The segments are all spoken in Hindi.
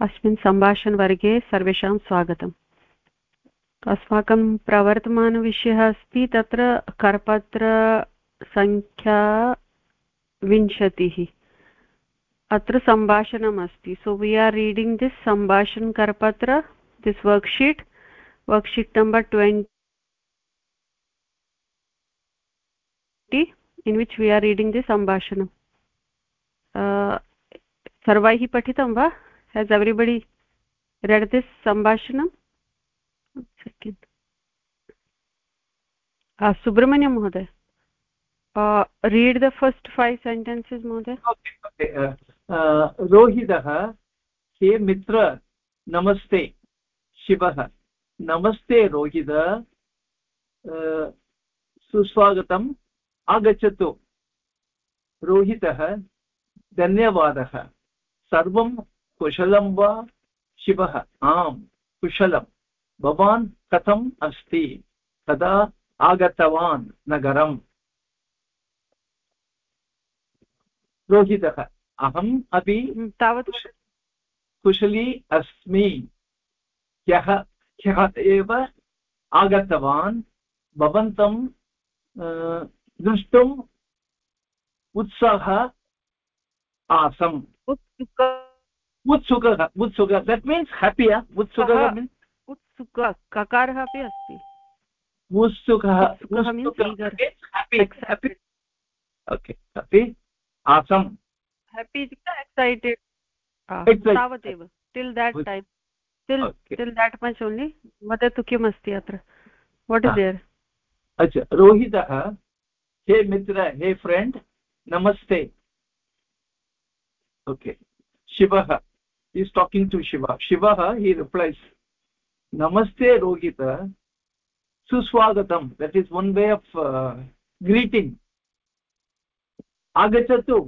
अस्मिन् सम्भाषणवर्गे सर्वेषां स्वागतम्। अस्माकं प्रवर्तमानविषयः अस्ति, तत्र करपत्र सङ्ख्या विंशतिः। अत्र सम्भाषणम् अस्ति। So we are reading this सम्भाषण करपत्र this worksheet worksheet number twenty in which we are reading this सम्भाषणम्। सर्वैः पठितं वा? हेस् एव्रिबडि रेड् दिस् सम्भाषणं सुब्रह्मण्यं महोदय uh, read the first five sentences mohoday okay okay. Uh, uh, rohitah हे मित्र नमस्ते शिवः नमस्ते रोहित सुस्वागतम् आगच्छतु रोहितः धन्यवादः सर्वं कुशलं वा शिवः आम् कुशलं। भवान् कथम् अस्ति? कदा आगतवान् नगरम्? रोहितः अहम् अपि तावत् कुशली अस्मि। ह्यः ह्यः एव आगतवान्। भवन्तं द्रष्टुम् उत्साह आसम्। उत्सुकः उत्सुकः दट् मीन्स् उत्सुकः उत्सुक ककारः अपि अस्ति उत्सुकः ओके अपि आसम् हेपि इत्युक्ते एक्सैटेड् तावदेव till that time till till that much only वदतु किम् अस्ति अत्र वाट् इस् देर् अच्छा रोहितः हे मित्र हे फ्रेण्ड् नमस्ते ओके शिवः इस् टाकिङ्ग् टु शिव शिवः हि रिप्लैस् नमस्ते Rohit सुस्वागतं that is one way of greeting आगच्छतु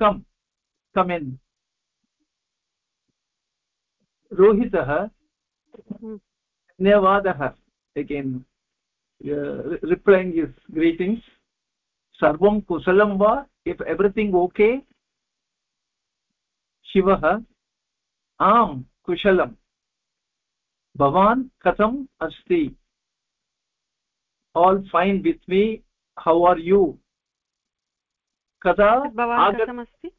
कम् कम् इन् रोहितः धन्यवादः अगेन् रिप्लैङ्ग् इस् ग्रीटिङ्ग्स् सर्वं कुशलं वा इफ् एव्रिथिङ्ग् ओके शिवः आम् कुशलं भवान् कथम् अस्ति? All fine with me. How are you? कदा भवान्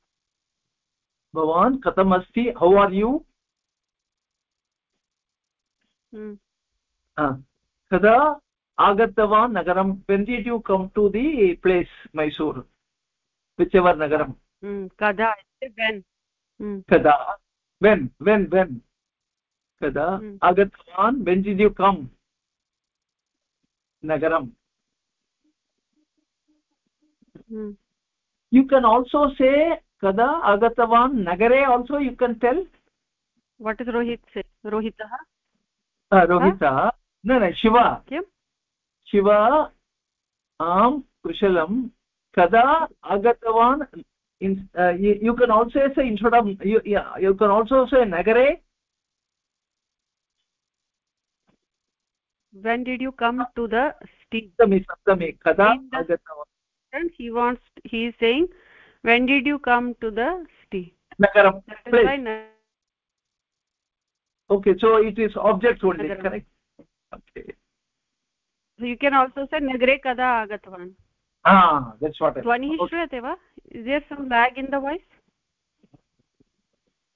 भवान् कथमस्ति? हौ आर् यू कदा आगतवान् नगरं? When did you come to the place Mysore whichever नगरं कदा? कदा वेन् वेन् वेन् कदा आगतवान् वेन् डिड् यु कम् नगरम्. यु केन् आल्सो से कदा आगतवान् नगरे also you can tell what is Rohit रोहितः रोहितः न न शिव किं शिवा आं कुशलं कदा आगतवान् in uh, you, you can also say instead of you, yeah, you can also say nagare. When did you come to the city saptami saptami kada agatavan and he wants he is saying when did you come to the city nagaram okay so it is object only nagaram. correct? Okay. So you can also say nagare kada agatvan ah that's what ध्वनिः श्रूयते वा is there some lag in the voice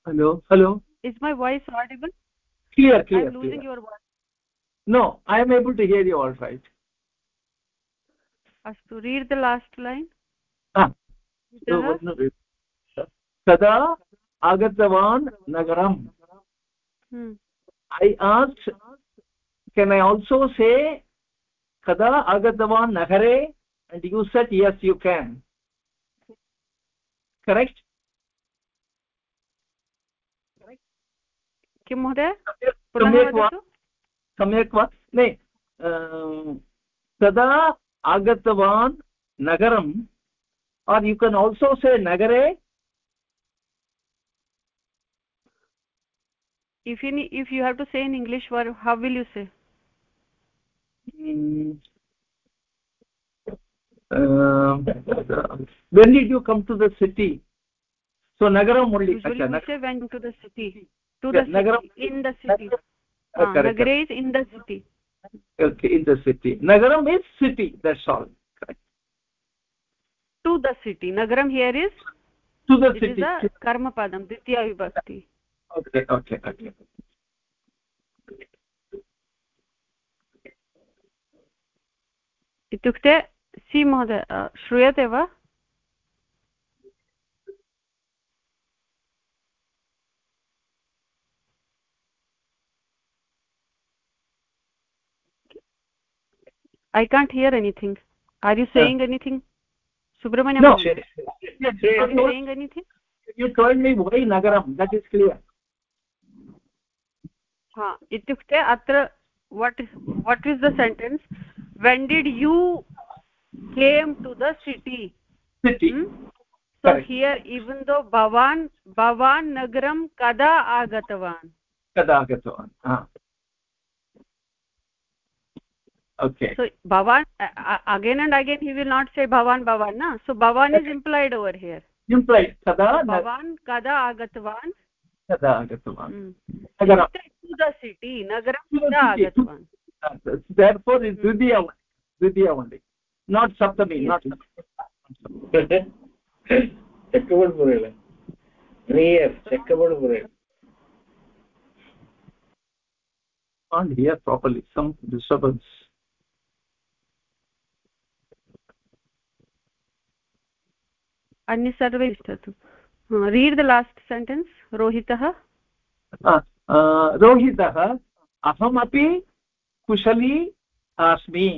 hello hello is my voice audible clear clear i'm losing clear. your voice no i am able to hear you all right अस्तु रीड् द लास्ट् लैन् कदा आगतवान् नगरम् I ask can I also say कदा आगतवान् नगरे and you said yes you can correct किं महोदय सम्यक् वा न तदा आगतवान् नगरम् are you can also say नगरे if you if you have to say in english what how will you say mm. uh, when did you come to the city so nagaram only usually we say when to the city to the nagaram in the city uh, uh, nagare is in the city okay in the city nagaram is city that's all correct to the city nagaram here is to the city it is a karma padam ditya vibhakti okay okay okay इत्युक्ते सि महोदय श्रूयते वा i can't hear anything are you saying yeah. anything subramanya no are you saying anything you told me why nagaram that is clear ha ityukte atra what is what is the sentence when did you came to the city city hmm? so Correct. here even though bhavan bhavan nagaram kada agatavan kada agatavan ha okay so bhavan uh, again and again he will not say bhavan bhavan na so bhavan okay. is implied over here implied kada bhavan kada agatvan kada agatvan nagaram to the city nagaram kada agatvan therefore is dvidiya dvidiya only not saptami not chekkaboard purila 3f chekkaboard purila can't hear properly some disturbance अन्य सर्वे तिष्ठतु रीड् द लास्ट् सेण्टेन्स् रोहितः रोहितः अहमपि कुशली अस्मि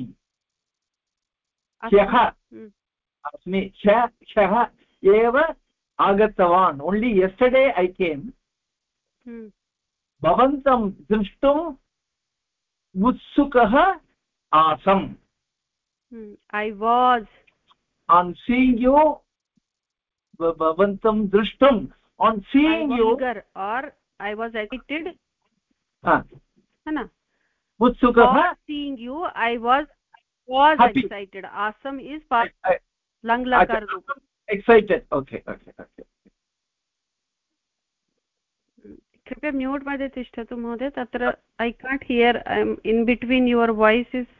ह्यः अस्मि ह्यः ह्यः एव आगतवान्। ओन्लि यस्टर्डे ऐ केम् भवन्तं द्रष्टुम् उत्सुकः आसम्। I was on seeing you भवन्तं दृष्टुम् on seeing eager or I was एडिक्टेड् उत्सुकः seeing you I was was was Happy. excited asam is part lang lakar excited okay okay okay कृपया म्यूट् मध्ये तिष्ठतु महोदय तत्र I can't hear I am in between your voice is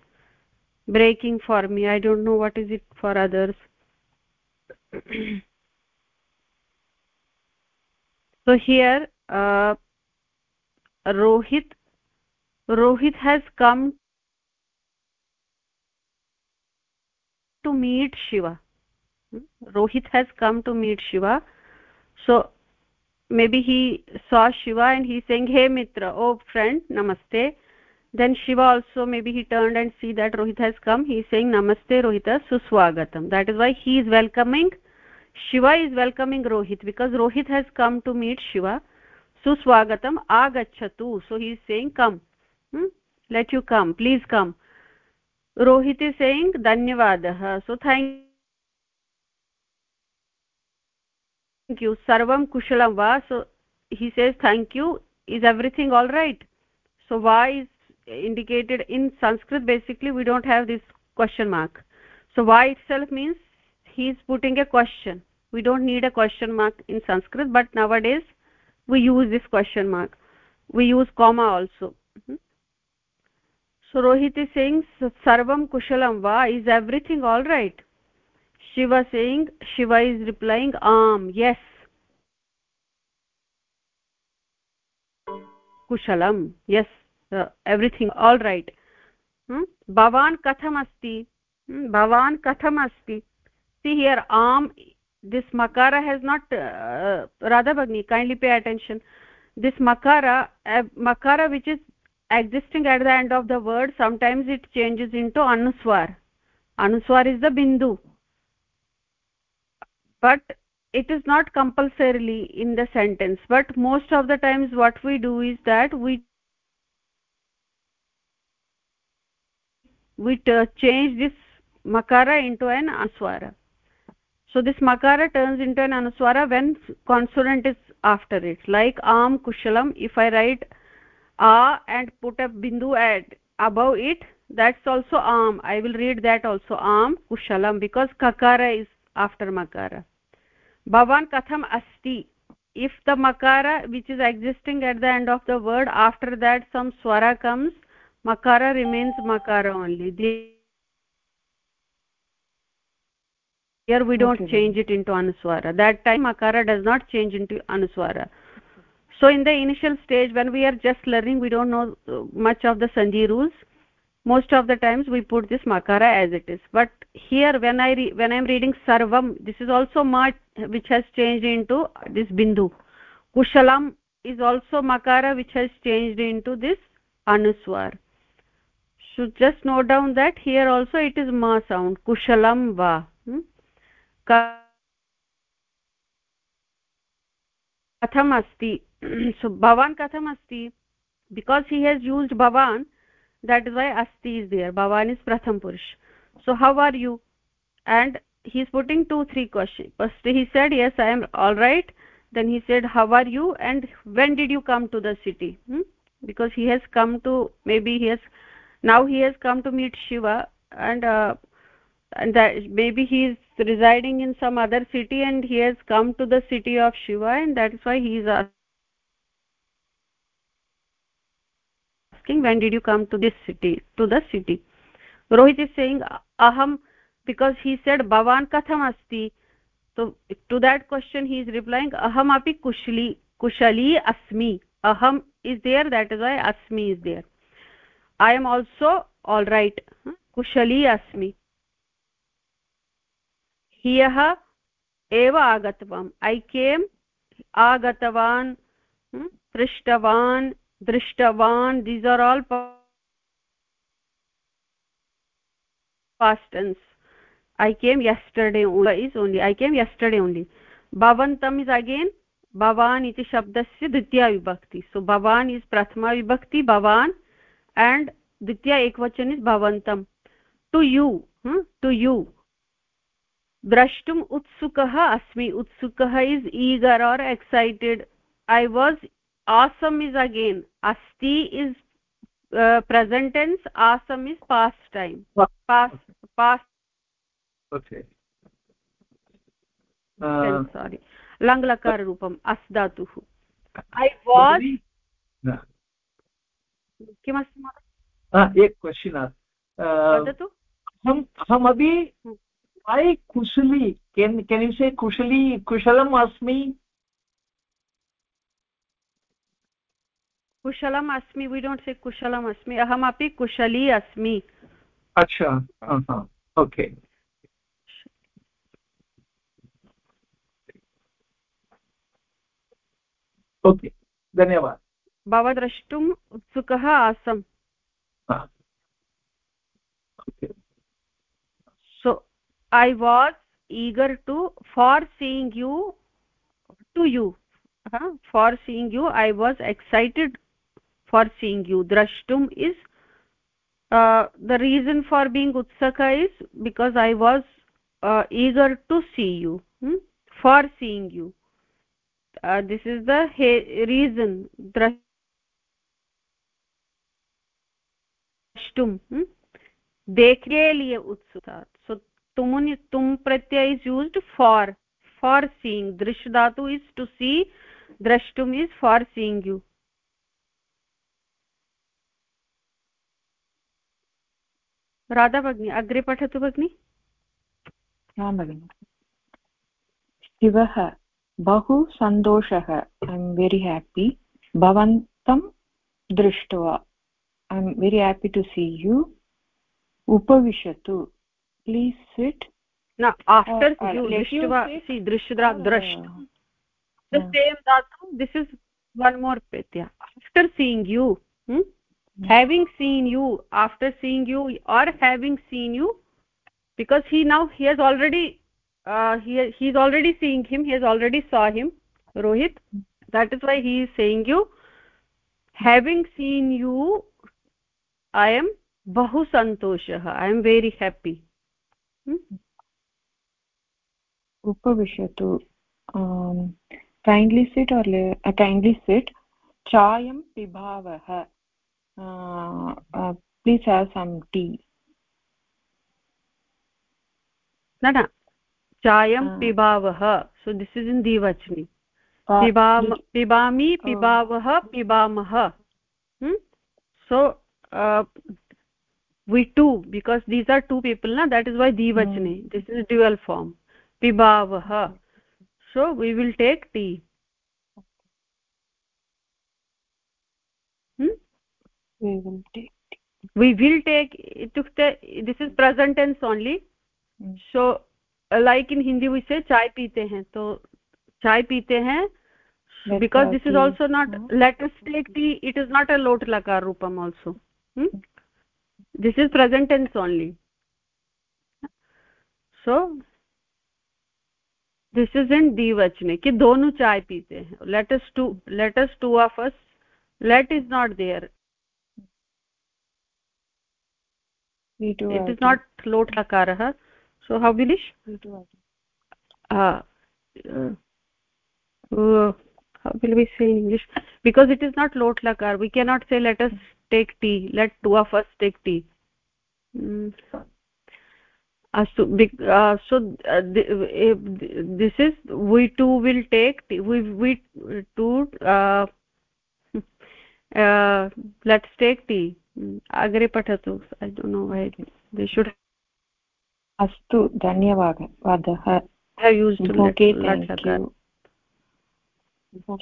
breaking for me I don't know what is it for others so here uh, rohit rohit has come to meet shiva rohit has come to meet shiva so maybe he saw shiva and he's saying hey mitra oh friend namaste then shiva also maybe he turned and see that rohit has come he's saying namaste rohita suswagatam that is why he is welcoming shiva is welcoming rohit because rohit has come to meet shiva suswagatam agachatu so he is saying come hmm? let you come please come Rohit is saying धन्यवाद। सो थैंक यू सर्वं कुशलं वा? So he says thank you is everything all right so वा is indicated in Sanskrit basically we don't have this question mark so वा itself means he is putting a question we don't need a question mark in Sanskrit but nowadays we use this question mark we use comma also mm -hmm. So rohit is saying sarvam kushalam va is everything all right shiva saying shiva is replying am yes kushalam yes uh, everything all right hmm? bhavan katham asti hmm? bhavan katham asti see here am this makara has not uh, radha bagni kindly pay attention this makara uh, makara which is existing at the end of the word sometimes it changes into anuswar. Anuswar is the bindu. But it is not compulsorily in the sentence. But most of the times what we do is that we we change this makara into an anuswara so this makara turns into an anuswara when consonant is after it. Like am kushalam if i write a and put a bindu at above it. That's also am i will read that also. Am kushalam because kakara is after makara. Bhavan katham asti. If the makara which is existing at the end of the word after that some swara comes makara remains makara only. Here we don't okay. change it into anuswara. That time makara does not change into anuswara so in the initial stage when we are just learning we don't know much of the sandhi rules. Most of the times we put this makara as it is. But here when i when i am reading sarvam this is also ma which has changed into this bindu. Kushalam is also makara which has changed into this anuswar. So just note down that here also it is ma sound. Kushalam va hmm? Katham so bhavan katham asti because he has used bhavan that is why asti is there. bhavan is pratham purush so how are you? And he is putting two three questions first he said yes i am all right. Then he said how are you? And when did you come to the city? Hmm? because he has come to maybe he has now he has come to meet shiva. And uh, and that maybe he is residing in some other city and he has come to the city of shiva and that is why he is asking when did you come to this city to the city? Rohit is saying aham because he said bhavan katham asti. So to that question he is replying aham api kushli kushali asmi. Aham is there that is why asmi is there. I am also all right kushali asmi ह्यः एव आगतवान्। ऐ केम् आगतवान् पृष्टवान्, दृष्टवान्। These are all past tense I came yesterday is only I came yesterday only भवन्तम् इस् अगेन् भवान् इति शब्दस्य द्वितीया विभक्ति। सो भवान् इस् प्रथमा विभक्ति, भवान् एण्ड् द्वितीया एकवचन इस् भवन्तं। टु यू टु यू द्रष्टुम् उत्सुकः अस्मि उत्सुकः is eager are excited I was आसम् इस् अगेन् अस्ति इस् प्रेसेण्टेन्स् आसम् is past time past past sorry लङ्लकाररूपम् अस् धातुः ऐ वास् किमस्ति महोदय एक वदतु अहमपि why kushali can can you say kushali kushalam asmi kushalam asmi we don't say kushalam asmi aham api kushali asmi acha uh -huh. okay okay धन्यवाद भवद्रष्टुम् उत्सुकः आसम् i was eager to for seeing you to you huh? for seeing you i was excited for seeing you drashtum is uh, the reason for being utsaka is because i was uh, eager to see you hmm? for seeing you uh, this is the reason drashtum hmm? देखने लिए उत्सुकता so tumun tum pratyay is used for for seeing drish dhatu is to see drashtum is for seeing you Radha भगिनी अग्रे पठतु भगिनि आं भगिनि शिवः बहु सन्तोषः ऐ एम् वेरि हेपी भवन्तं दृष्ट्वा I am very happy to see you उपविशतु please sit no after uh, you drishtva see drishtra drasht the uh, same dhatu this is one more pratyaya after seeing you hmm? mm. having seen you after seeing you or having seen you because he now he has already uh, he he's already seeing him he has already saw him rohit that is why he is saying you having seen you i am bahu santoshah i am very happy hmm? उपविशतु कैण्ड्लि सिट् और् कैण्ड्लि सिट् चायं पिभावः प्लीस् हाव् सम् टी न न चायं पिबावः सो दिस् इस् इन् द्विवचनि पिबा पिबामि पिबावः पिबामः so we two because these are two people na that is why dvachane mm. this is dual form pibavah so we will take tea hmm? we will take we will take is present tense only hmm. so like in hindi we say chai peete hain to chai peete hain because this is also not let us take tea it is not a lot lakar rupam also hmm? This is present tense only so this is in dvachane ki donu chai peete hain let us two let us two of us let is not there it is not lot lakarah so how vilish uh, uh, how will we say in english because it is not lot lakar we cannot say let us take tea let two of us take tea mm. astu uh, so uh, this is we two will take tea. we we two uh, uh, let's take tea अग्रे पठतु I don't know why they should अस्तु धन्यवादः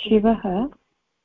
शिवः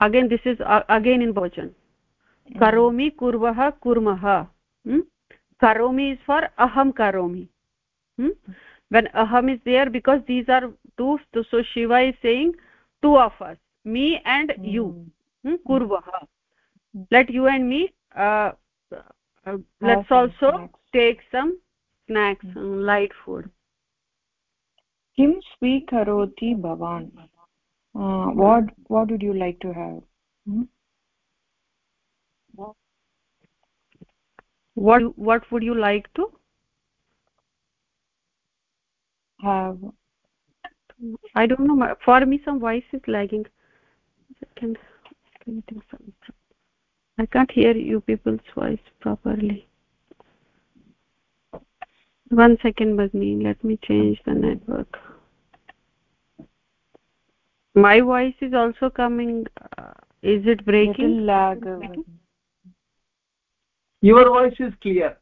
again this is again in बहुचन् करोमि कुर्वः कुर्मः करोमि इस् फार् अहं करोमि वेन् अहम् is there because these are two so Shiva is saying two of us me and you कुर्वः let you and me let's also take some snacks let food किं स्वीकरोति भवान्? What what would you like to have? Hmm? what what would you like to have. I don't know for me some voice is lagging. Second i can't hear you people's voice properly. One second bagni let me change the network my voice is also coming uh, is it breaking lag your voice is clear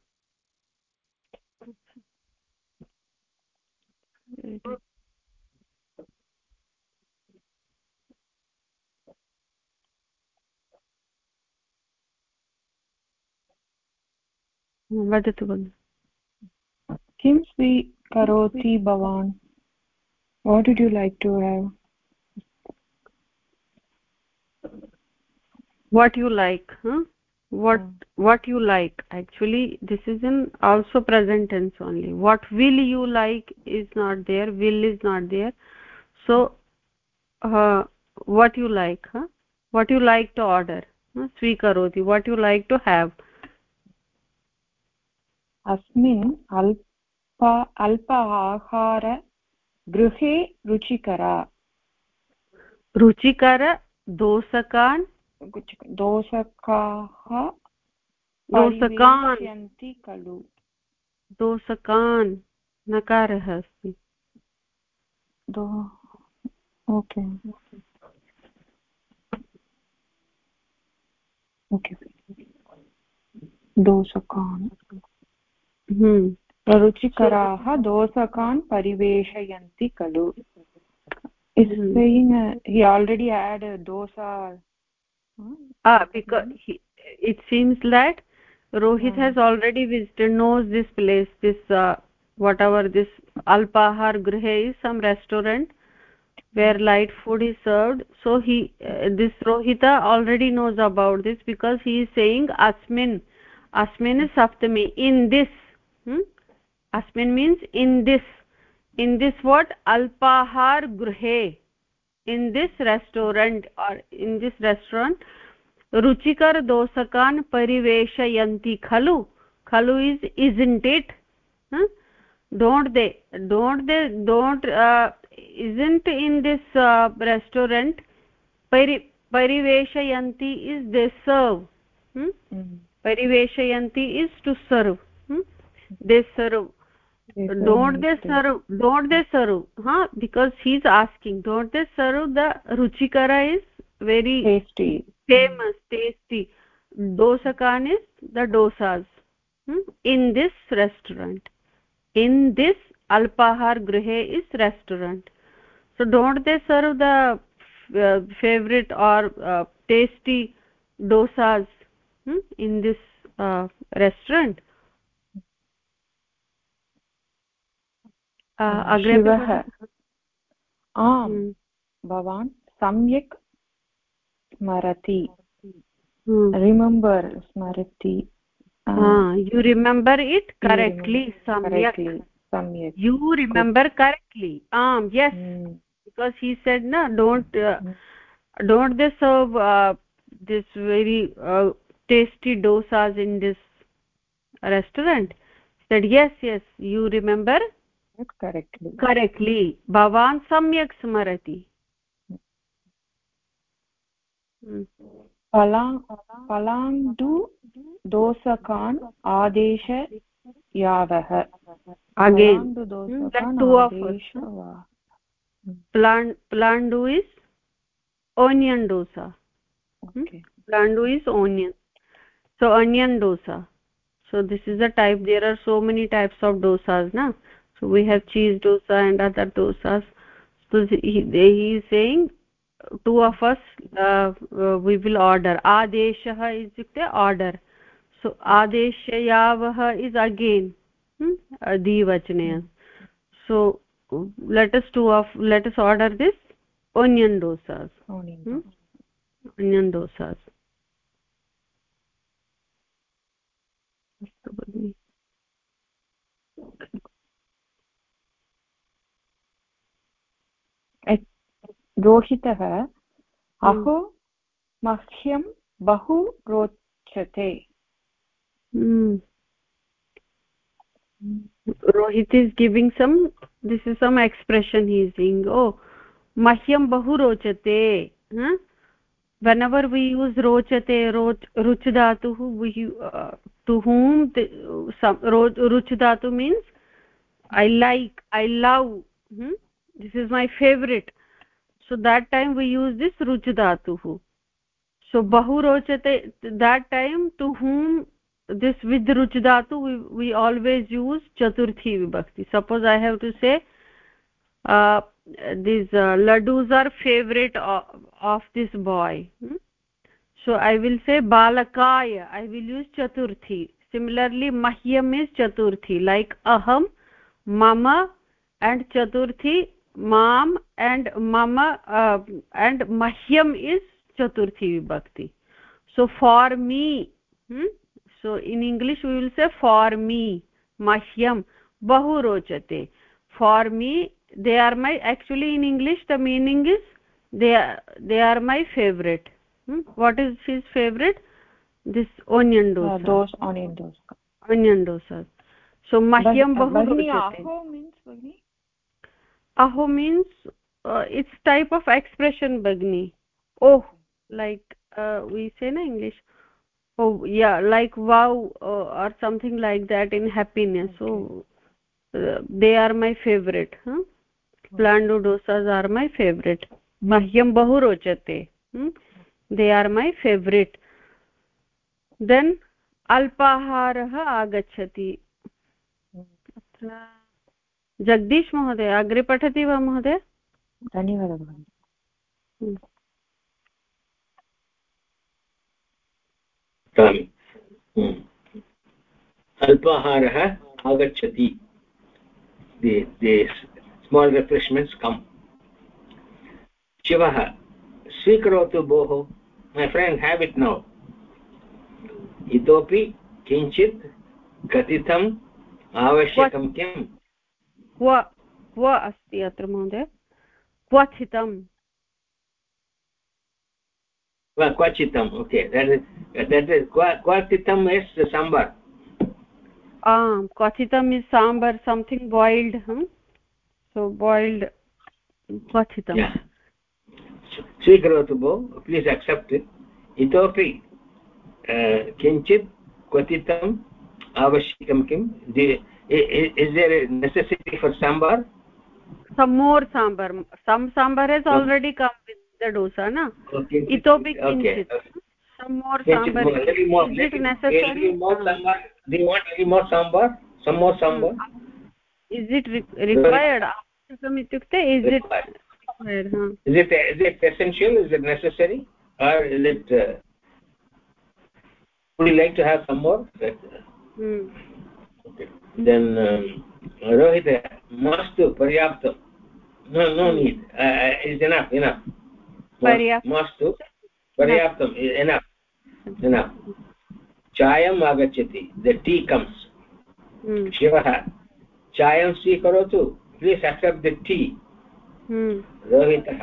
वदतु भगिनि किं स्वीकरोति भवान् what did you like to have what you like huh? what mm. what you like actually this is in also present tense only what will you like is not there will is not there so uh, what you like huh? what you like to order huh? swikaroti what you like to have अस्मिन् अल्प अल्प आहार गृहे रुचिकरा रुचिकर दोसकान् दोसकाः दोसकान् खलु। दोसकान् नकारः अस्ति ओके। ओके। दोसकान् हम्म। रुचिकराः दोसकान् परिवेशयन्ति खलु। is saying uh, he already had a dosa ah because he, it seems that rohit mm. has already visited knows this place this uh, whatever this alpahar grihe is some restaurant where light food is served. So he uh, this rohita already knows about this because he is saying asmin asmin is saptami in this. Hmm? asmin means in this in this what? Alpahar grihe in this restaurant or in this restaurant ruchikar dosakan pariveshayanti khalu khalu is isn't it huh? don't they don't they don't uh, isn't in this uh, restaurant pari pariveshayanti is they serve hmm? mm. pariveshayanti is to serve hmm? they serve don't they serve don't they serve huh? Because he's asking don't they serve the ruchikara is very tasty. famous tasty. Dosakan is the dosas hmm? in this restaurant in this alpahar grihe is restaurant. So don't they serve the uh, favorite or uh, tasty dosas hmm? in this uh, restaurant हाँ, आम् भवान् सम्यक् स्मरति। रिमेम्बर् स्मरति। यु रिमेम्बर् इट् करेक्ट्लि सम्यक्। सम्यक्। You remember correctly um yes because he said न don't don't this this very tasty dosas in this restaurant said yes yes you remember correctly भवान् सम्यक् स्मरति। hmm. दोसकान् आदेश यावः। प्लाण्डु is onion dosa प्लाण्डु is onion so onion dosa so this is a type there are so many types of dosas न so we have cheese dosa and other dosas so he, he is saying two of us uh, uh, we will order adeshah isyukte order so adeshayavah is again hmm? divachane so let us two of let us order this onion dosas onion, hmm? onion dosas रोहितः अहो मह्यं बहु रोचते। Rohit is giving some this is some expression he's oh मह्यं बहु रोचते वेन् एवर् वि यूस् रोचते रोच् रुच् धातुः टु हूम् रुच् धातु means I like I love this is my favourite so that time we use this ruch dhatuh so bahu rochate that time to whom this with ruch dhatu we, we always use chaturthi vibhakti suppose i have to say uh, these uh, laddus are favorite of, of this boy hmm? so i will say balakaya i will use chaturthi similarly mahyam is chaturthi like aham mama and chaturthi mam and mama uh, and mahyam is chaturthi vibhakti so for me hmm? so in english we will say for me mahyam bahu rochate for me they are my actually in english the meaning is they are they are my favorite hmm? what is his favorite this onion dosa uh, those onion dosa onion dosa so mahyam bahu rochate means aho means uh, it's type of expression bagni oh like uh, we say in english oh yeah like wow uh, or something like that in happiness okay. so uh, they are my favorite huh? plandu dosas are my favorite mahyam bahu rochate hmm? they are my favorite then alpaharah agachati Jagdish महोदय अग्रे पठति वा महोदय? धन्यवादः भगिनि। अल्पाहारः आगच्छति। स्माल् रिफ्रेश्मेण्ट्स् कम् शिवः स्वीकरोतु भोः। My friend have it now इतोपि किञ्चित् कथितम् आवश्यकं किम्? क्व क्व अस्ति अत्र महोदय? क्वथितं क्वचितम् ओके क्वथितम् इस् साम्बार् आम् क्वथितम् is sambar something boiled so boiled क्वथितं स्वीकरोतु भो प्लीस् अक्सेप्ट् इतोपि किञ्चित् क्वथितम् आवश्यकं किम् is there a necessity for sambar? Some more sambar. Some sambar has already come with the dosa na? Okay. Itopi okay. some more sambar. little more, is it necessary? more sambar. Do you want any more sambar? Some more sambar? Is it re required? Avashyakam ityukte is it required? Huh? is it is it essential? Is it necessary? Or is it uh, would you like to have some more? Hmm. okay. Then um, rohit mastu paryaptam no no need uh, is enough enough paryaptam mastu paryaptam enough enough chayam agachati the tea comes hmm. shivah chayam स्वीकरोतु please accept the tea hmm. रोहितः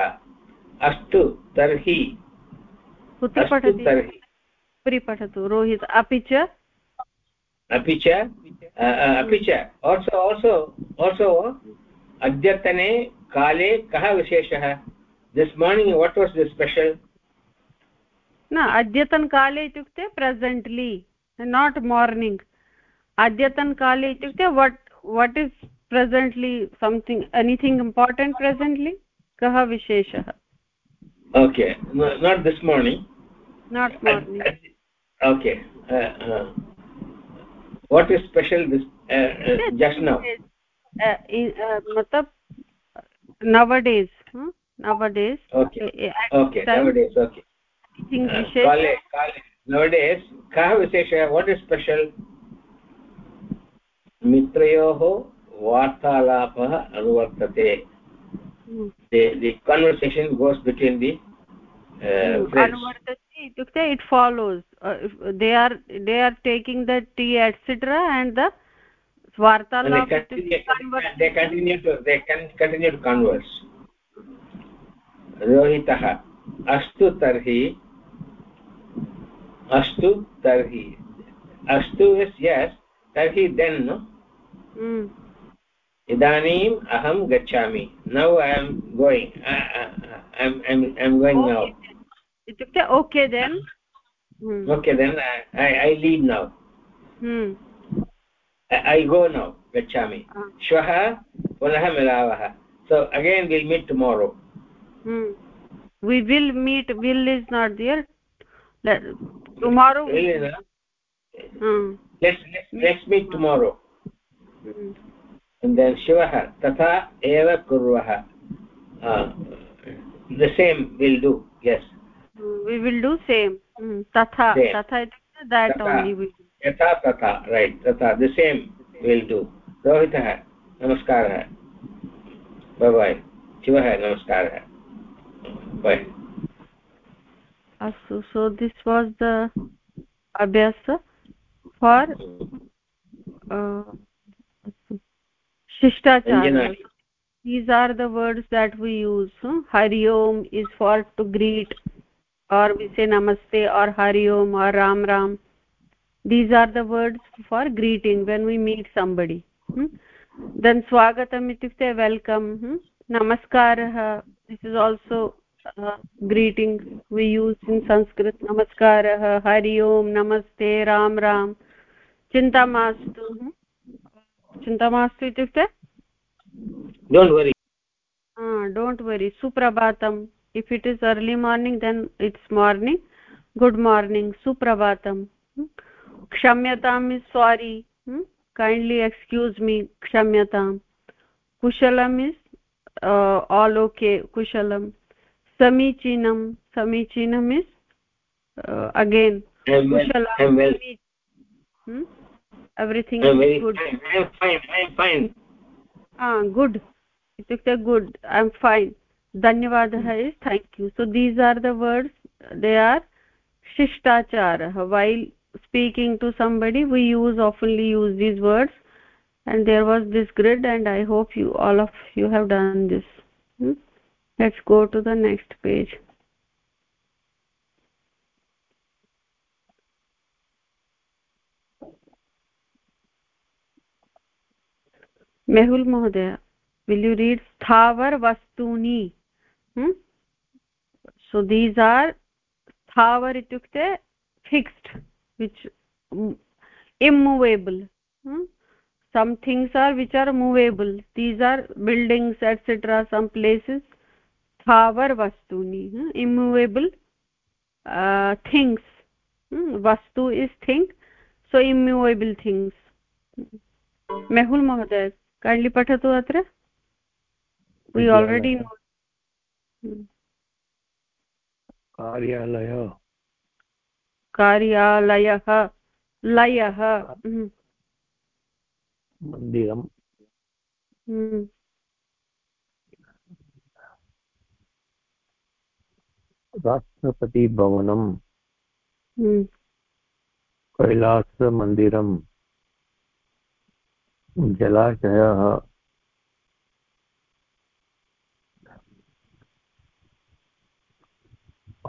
अस्तु तर्हि कुत्र पठति तर्हि उपरि पठतु रोहित अपि च अपि च अपि च। आल्सो आल्सो आल्सो अद्यतने काले कः विशेषः? This morning what was this special न अद्यतनकाले इत्युक्ते प्रेसेण्ट्लि नाट् मार्निङ्ग् अद्यतनकाले इत्युक्ते what what is presently something anything important presently कः विशेषः? Okay not this morning not morning okay what is special this uh, uh, just now uh, uh, matlab nowadays huh? nowadays okay uh, okay nowadays okay uh, vishesh kale kale nowadays kah vishesha what is special मित्रयोः वार्तालापः अनुवर्तते the the conversation goes between the uh, friends इत्युक्ते it follows they are they are taking the tea etcetera and the And वार्तालाप continue, they continue to they can continue to converse. रोहितः अस्तु तर्हि अस्तु तर्हि अस्तु इस् यस् तर्हि देन् इदानीम् अहं गच्छामि now I am going I'm going now इत्युक्ते okay then okay then I leave now I go now गच्छामि श्वः पुनः मिलावः so again will meet tomorrow we will meet will is not there Let, tomorrow Really, hmm. let's let's let's meet tomorrow Hmm. and then shivah tatha eva kurvah uh, the same will do yes we will do same. Hmm. tatha Same. tatha itukte that only we yatha tatha right tatha the same will do. Rohitah namaskaraः bye bye shivah namaskaraः bye. Astu so this was the abhyasa for uh, shishtachara Anjana. these are the words that we use. Huh? hari om is for to greet or we say namaste or hari om or ram ram these are the words for greeting when we meet somebody hmm? then swagatam ityukte welcome hmm? namaskarah this is also uh, greeting we use in sanskrit namaskarah hari om namaste ram ram चिन्ता मास्तु hmm? चिन्ता मास्तु इत्युक्ते don't worry डोण्ट् वरि सुप्रभातम् if it is early morning then it's morning good morning सुप्रभातम् क्षम्यताम् इस् सारी kindly excuse me kshamyatam kushalam is uh, all okay kushalam samichinam samichinam is uh, again kushalam well. hmm? everything I'm is good. I'm fine. I'm fine. ah good itukte good i'm fine dhanyavadah is thank you. So these are the words they are shishtacharah while speaking to somebody we use oftenly use these words. And there was this grid and i hope you all of you have done this. Hmm? let's go to the next page. Mehul mohdaya will you read? Sthavar vastuni so these are स्थावर् इत्युक्ते fixed which immovable some things are which are movable these are buildings etcetera some places स्थावर् वस्तूनि इम्मूवेबल् थिङ्ग्स् वस्तु is thing so immovable things Mehul महोदय कैण्ड्लि पठतु अत्र वी आल्रेडी नो कार्यालय। कार्यालयः लयः। मन्दिरं राष्ट्रपतिभवनं कैलासमन्दिरं जलाशयः।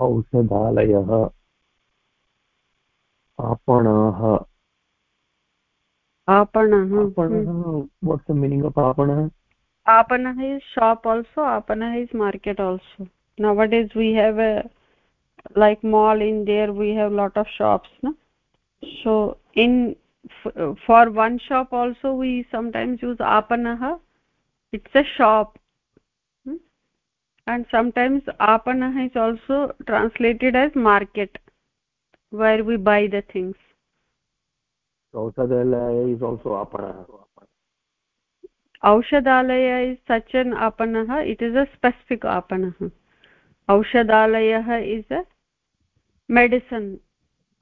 औषधालयः। आपणाः। आपणः वाट्स् मीनिङ्ग् आफ् आपणः? आपणः is shop also आपणः is market also now what is we have like mall in there we have lot of shops न so in for one shop also we sometimes use आपणः. It's a shop and sometimes apanah is also translated as market where we buy the things Aushadalaya is also apanah. औषधालय is such an apanah it is a specific apanah औषधालयः is a medicine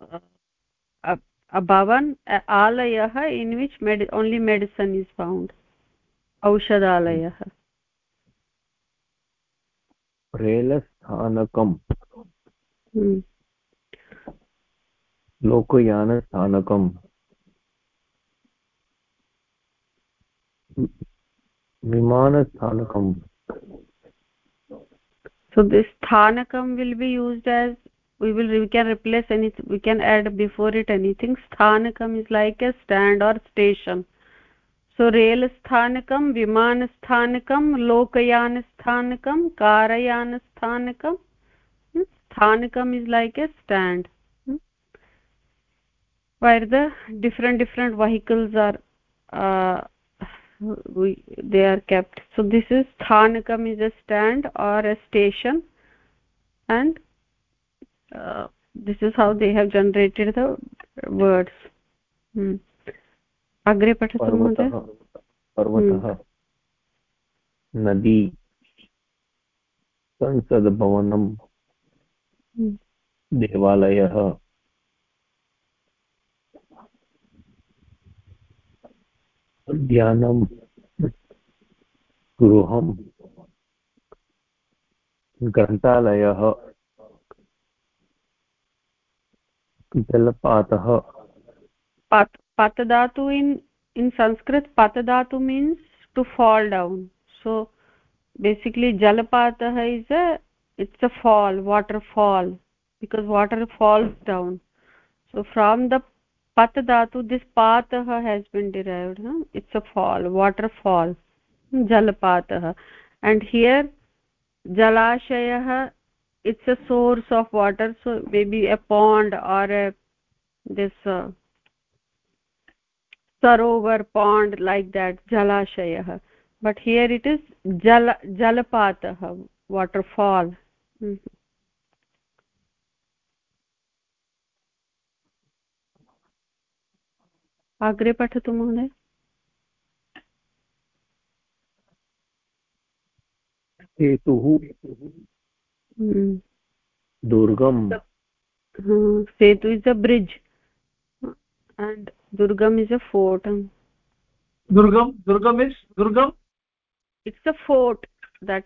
uh, a, bhavan a alayah in which med only medicine is found औषधालयः रेलस्थानकं लोकयानस्थानकं vimanasthanakam so this sthanakam will be used as we will we can replace any we can add before it anything sthanakam is like a stand or station so रेलस्थानकं विमानस्थानकं, लोकयानस्थानकं, कारयानस्थानकं। स्थानकम् is like a stand where the different different vehicles are they are kept so this is स्थानकम् is a stand or a station and this is how they have generated the words अग्रे पठतु महोदय? पर्वतः नदी संसद्भवनं देवालयः। उद्यानं गृहं ग्रन्थालयः जलपातः। Patadatu in in sanskrit patadatu means to fall down. So basically jalapatah is a it's a fall waterfall because water falls down. So from the patadatu this patah has been derived huh? it's a fall waterfall jalapatah and here jalashayah it's a source of water. So maybe a pond or a this uh, sarovar pond like that jalashayah but here it is jal jalapatah waterfall mm -hmm. अग्रे पठतु महोदय सेतुः हम्म। दुर्गम् Uh, setu is a and durgam is a fort. Durgam? Durgam is? Durgam? It's a fort that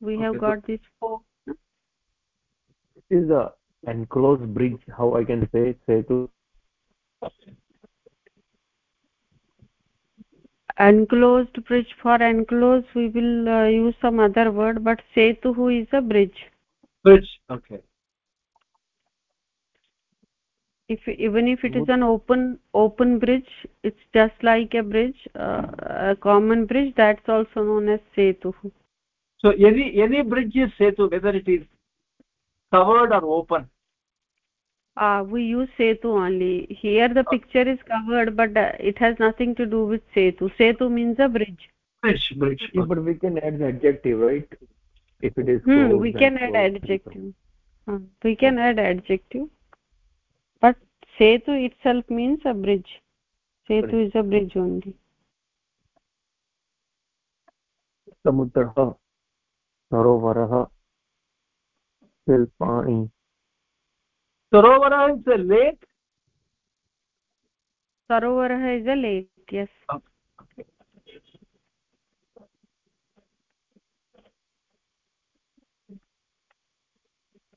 we have Okay, got this fort. This is a enclosed bridge how i can say setu enclosed bridge for enclosed we will uh, use some other word but setu is a bridge. Bridge okay if even if it is an open open bridge it's just like a bridge uh, a common bridge that's also known as setu. So any any bridge is setu whether it is covered or open? Uh, we use setu only. Here the picture is covered but uh, it has nothing to do with setu. Setu means a bridge. Bridge bridge. Yeah, but we can add the adjective right? If it is hmm, closed we can add closed. adjective. uh, we can add adjective. but setu itself means a bridge setu bridge. is a bridge only समुद्रः सरोवरः शिल्पाणि sarovara is a lake sarovarah is a lake yes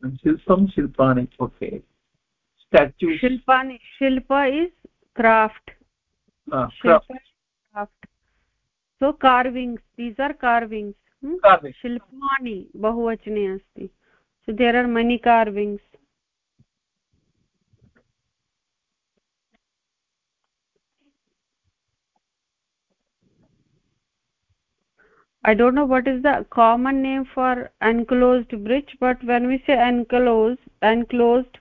and shilpam shilpani okay statue shilpa ah, shilpa is craft. Craft. so carvings these are carvings hmm? carvings. Shilpani bahuvachane so there are many carvings. I don't know what is the common name for enclosed bridge but when we say enclosed enclosed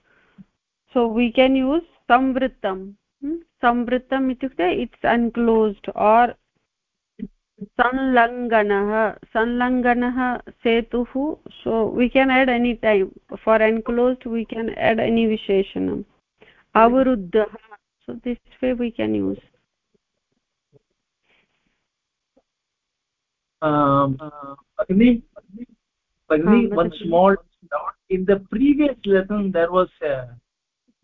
so we can use samvritam hmm? samvritam itukte it's enclosed or संलङ्घनः संलङ्घनः सेतुः so we can add any time for enclosed we can add any visheshanam avaruddhah so this way we can use um agni agni Ah, one but- small doubt. in the previous lesson there was a,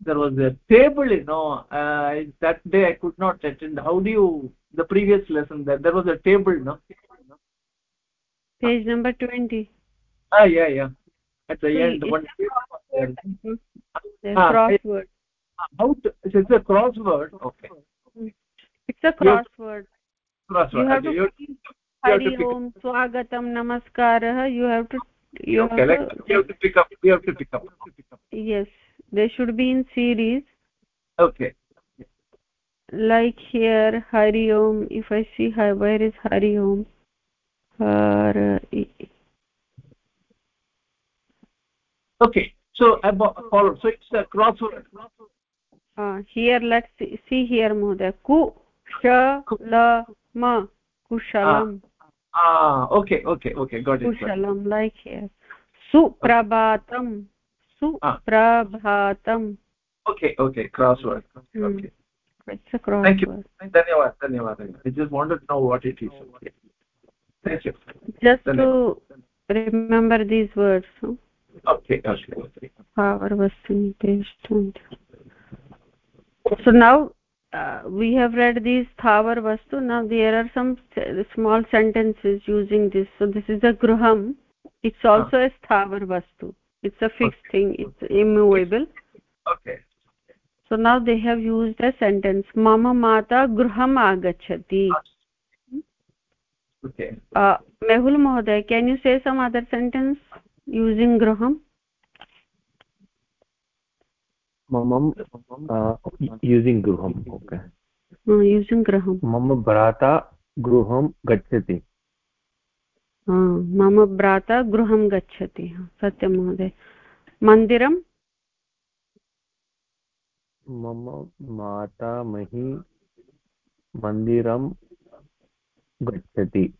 there was a table you know uh, that day i could not attend. How do you the previous lesson that there was a table no page number 20 ah yeah yeah. At the So end one a crossword. Ah, crossword. How to, it's a crossword. Okay. It's a crossword. crossword. You have to you, have to hari om swagatam namaskarah you have to you okay have like to you have to pick up. You have to pick up. Yes they should be in series. Okay. Like here hari om. If i see hi where is hari om? Hari okay. So about follow so it's a crossword uh, here let's see, see here mohoday ku sha la ma kushalam. Ah okay okay okay. Got it got it. kushalam like here. Suprabhatam suprabhatam okay okay crossword Hmm. okay. It's a thank you. crossword dhanyawad dhanyawad i just wanted to know what it is. Okay. thank you. Just to remember these words huh? okay okay okay. Power vastuni page 20 so now uh, we have read these thavar vastu. Now there are some small sentences using this. So this is a gruham. It's also a thavar vastu it's a fixed thing it's immovable okay so now they have used a sentence mama mata gruham agachati okay uh, mehul mohoday can you say some other sentence using gruham मम यूसिङ्ग् गृहम् ओके uh, using graham मम भ्राता गृहं गच्छति हा, मम भ्राता गृहं गच्छति सत्यं महोदय। मन्दिरं? मम मातामही मन्दिरं गच्छति।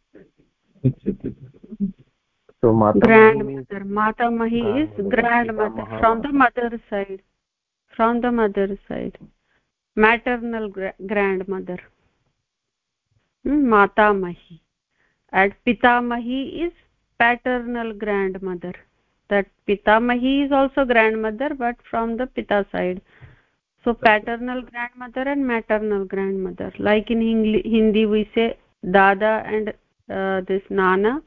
So ग्राण्ड् मातामही मातामही the mother side from the mother side maternal grandmother hmm, matamahi and pitamahi is paternal grandmother that pitamahi is also grandmother but from the pita side so paternal grandmother and maternal grandmother like in hindi we say dada and uh, this nana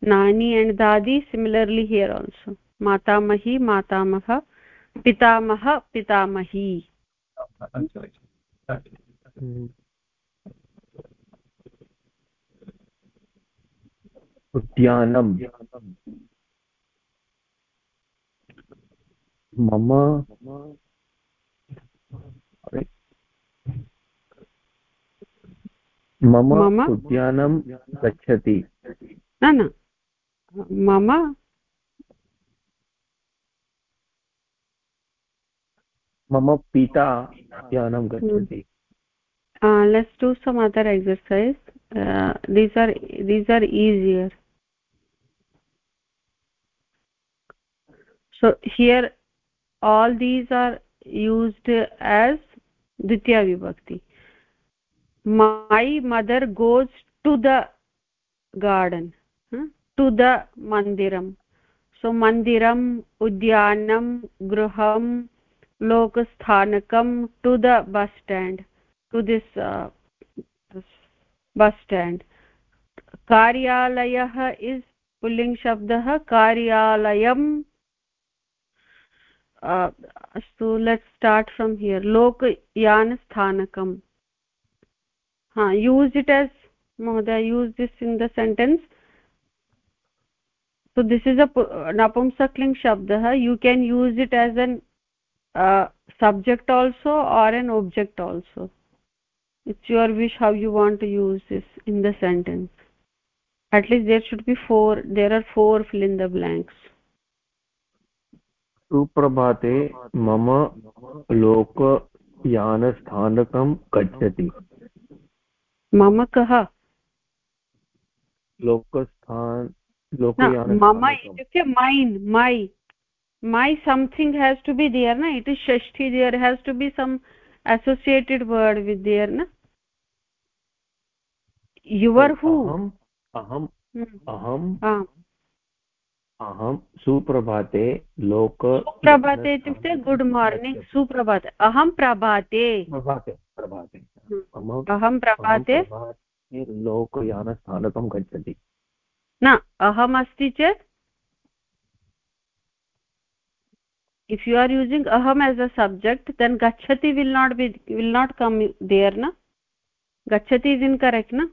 nani and dadi similarly here also matamahi matamah pitamah pitamahi उद्यानं मम मम उद्यानं गच्छति न न मम मम पिता उद्यानं गच्छति uh, let's do some other exercise uh, these are these are easier so here all these are used as ditya vibhakti my mother goes to the garden huh? to the mandiram so mandiram udyanam gruham lokasthanakam to the bus stand to this, uh, this bus stand कार्यालयः इस् पुल्लिङ्ग् शब्दः कार्यालयम् अस्तु लेट् स्टार्ट् फ्रम् हियर् लोकयानस्थानकम् हा यूस् इट् एस् महोदय use this in the sentence so this is a napumsakling shabdah you can use it as an uh, subject also or an object also it's your wish how you want to use this in the sentence at least there should be four there are four fill in the blanks सुप्रभाते मम लोकयानस्थानकं गच्छति। मम कः? लोकस्थान मम इत्युक्ते mine my my something has to be there न? It is Shashthi there has to be some associated word with there न? युवर् हु अहम् अहम् अहं सुप्रभाते लोक प्रभाते इत्युक्ते गुड् मार्निङ्ग् सुप्रभाते। अहं प्रभाते। हम्म। प्रभाते अहं प्रभाते। लोकयानस्थानकं गच्छति। न अहमस्ति चेत् इफ् यु आर् यूसिङ्ग् अहम् एस् अ सब्जेक्ट् देन् गच्छति will not will not come there न? गच्छति इस् इन् करेक्ट् न?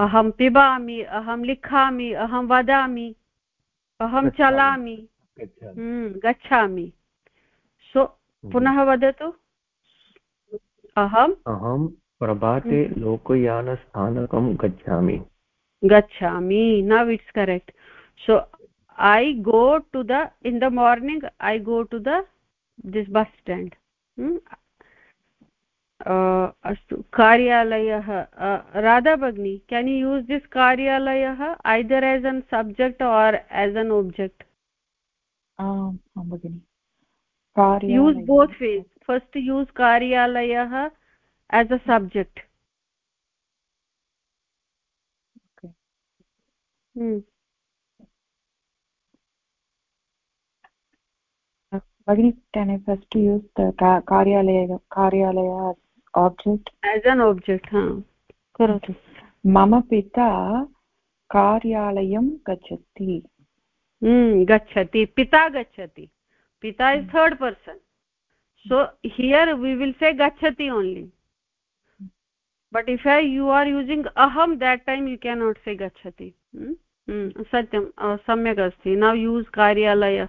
अहं पिबामि अहं लिखामि अहं वदामि अहं चलामि गच्छामि सो पुनः वदतु अहम् अहं प्रभाते लोकयानस्थानकं गच्छामि गच्छामि now it's correct so I go to the in the morning I go to the this bus stand अस्तु कार्यालयः राधा भगिनी can you use this कार्यालयः either as an subject or as an object use both face first use कार्यालयः as a subject use the Karyalaya, object as an object करोतु मम पिता कार्यालयं गच्छति। गच्छति। पिता गच्छति। पिता is third person so here we will say गच्छति only but if I you are using अहं that time you can not say गच्छति सत्यं। सम्यक् अस्ति नौ यूस् कार्यालयः।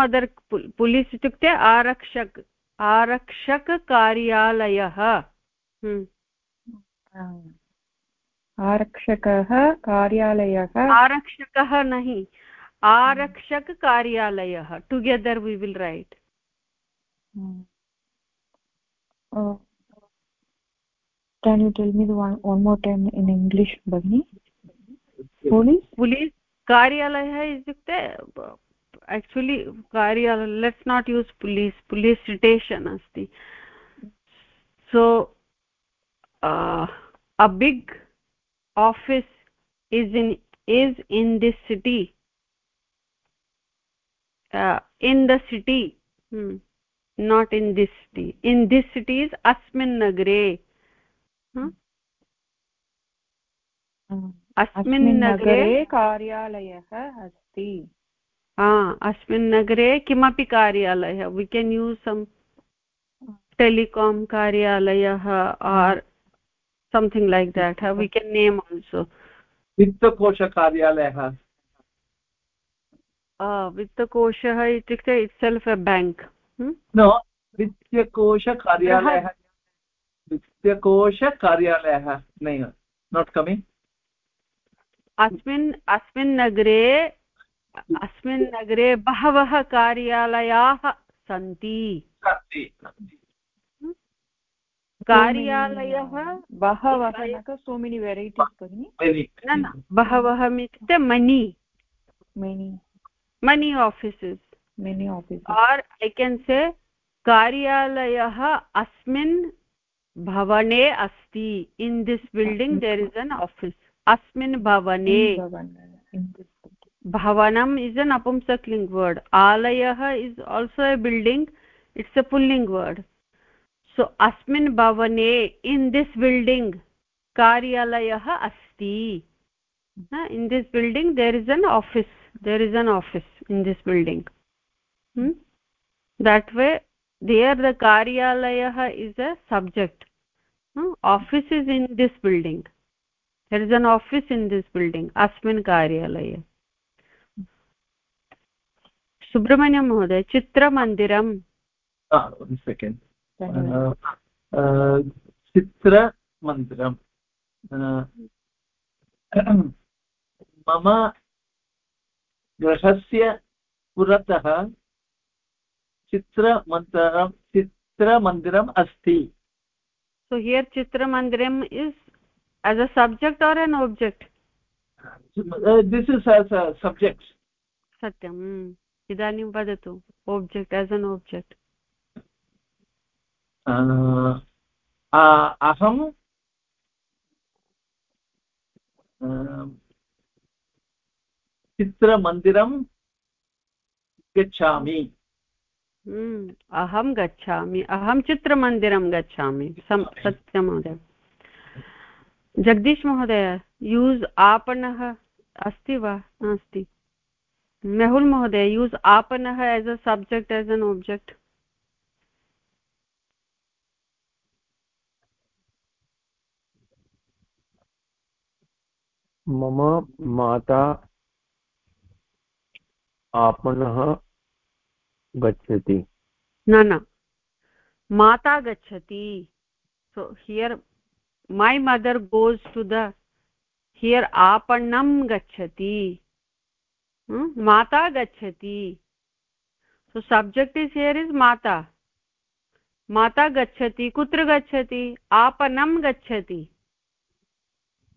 other police itukte arakshak आरक्षक कार्यालयः आरक्षकः कार्यालयः आरक्षकः नहि आरक्षक कार्यालयः together we will write can you tell me the one one more time in english bagni police police कार्यालयः इत्युक्ते actually कार्यालय let's not use police police station asti so uh, a big office is in is in this city uh, in the city hmm. not in this city in this city is asmin nagre अस्मिन् नगरे कार्यालयः अस्ति अस्मिन् नगरे किमपि कार्यालयः we can use some telecom कार्यालयः or something like that uh, we can name also. वित्तकोशकार्यालयः। वित्तकोशः इत्युक्ते it self a bank no वित्तकोशकार्यालयः। वित्तकोशकार्यालयः नैव नाट् कमिङ्ग् अस्मिन् अस्मिन् नगरे अस्मिन् नगरे बहवः कार्यालयाः सन्ति। कार्यालयः बहवः सो मेनि वेरैटीस् भगिनि? न न बहवः इत्युक्ते money many money offices many office are I can say कार्यालयः अस्मिन् भवने अस्ति। In this building there is an office अस्मिन् भवने। An apumsakling word alayah is also a building it's a pulling word so asmin bhavane in this building karyalayah asti in this building there is an office there is an office in this building hmm? that way there the karyalayah is a subject hmm? office is in this building there is an office in this building asmin karyalaya Subrahmanyam महोदय चित्रमन्दिरं सेकेण्ड् चित्रमन्दिरं मम गृहस्य पुरतः चित्रमन्दिरं चित्रमन्दिरम् अस्ति। So here चित्रमन्दिरम् is as a subject or an object this is subject सत्यं इदानीं वदतु ओब्जेक्ट् एस् अन् ओब्जेक्ट् अहं चित्रमन्दिरं गच्छामि। हम्म, अहं गच्छामि। अहं चित्रमन्दिरं गच्छामि। सत्यं महोदय जगदीश महोदय यूस् आपणः अस्ति वा? नास्ति। Mehul mohoday use apanah as a subject as an object मम माता आपणः गच्छति न न माता गच्छति so here my mother goes to the here apanam gachati माता गच्छति so subject is here is mata माता गच्छति कुत्र गच्छति आपणं गच्छति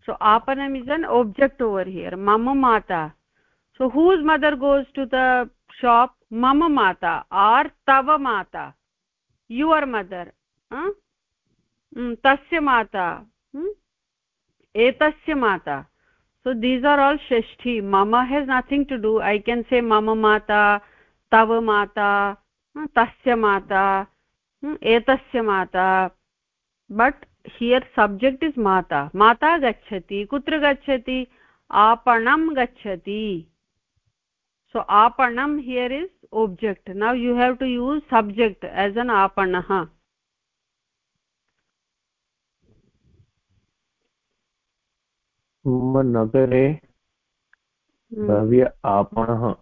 so apanam is an object over here mama mata so whose mother goes to the shop mama mata or tava mata your mother huh? mm, tasya mata hmm? etasya mata so these are all shashti mama has nothing to do i can say mama mata tava mata tasya mata etasya mata but here subject is mata mata gachati kutra gachati apanam gachati so apanam here is object now you have to use subject as an apanah नगरे भव्य आपण।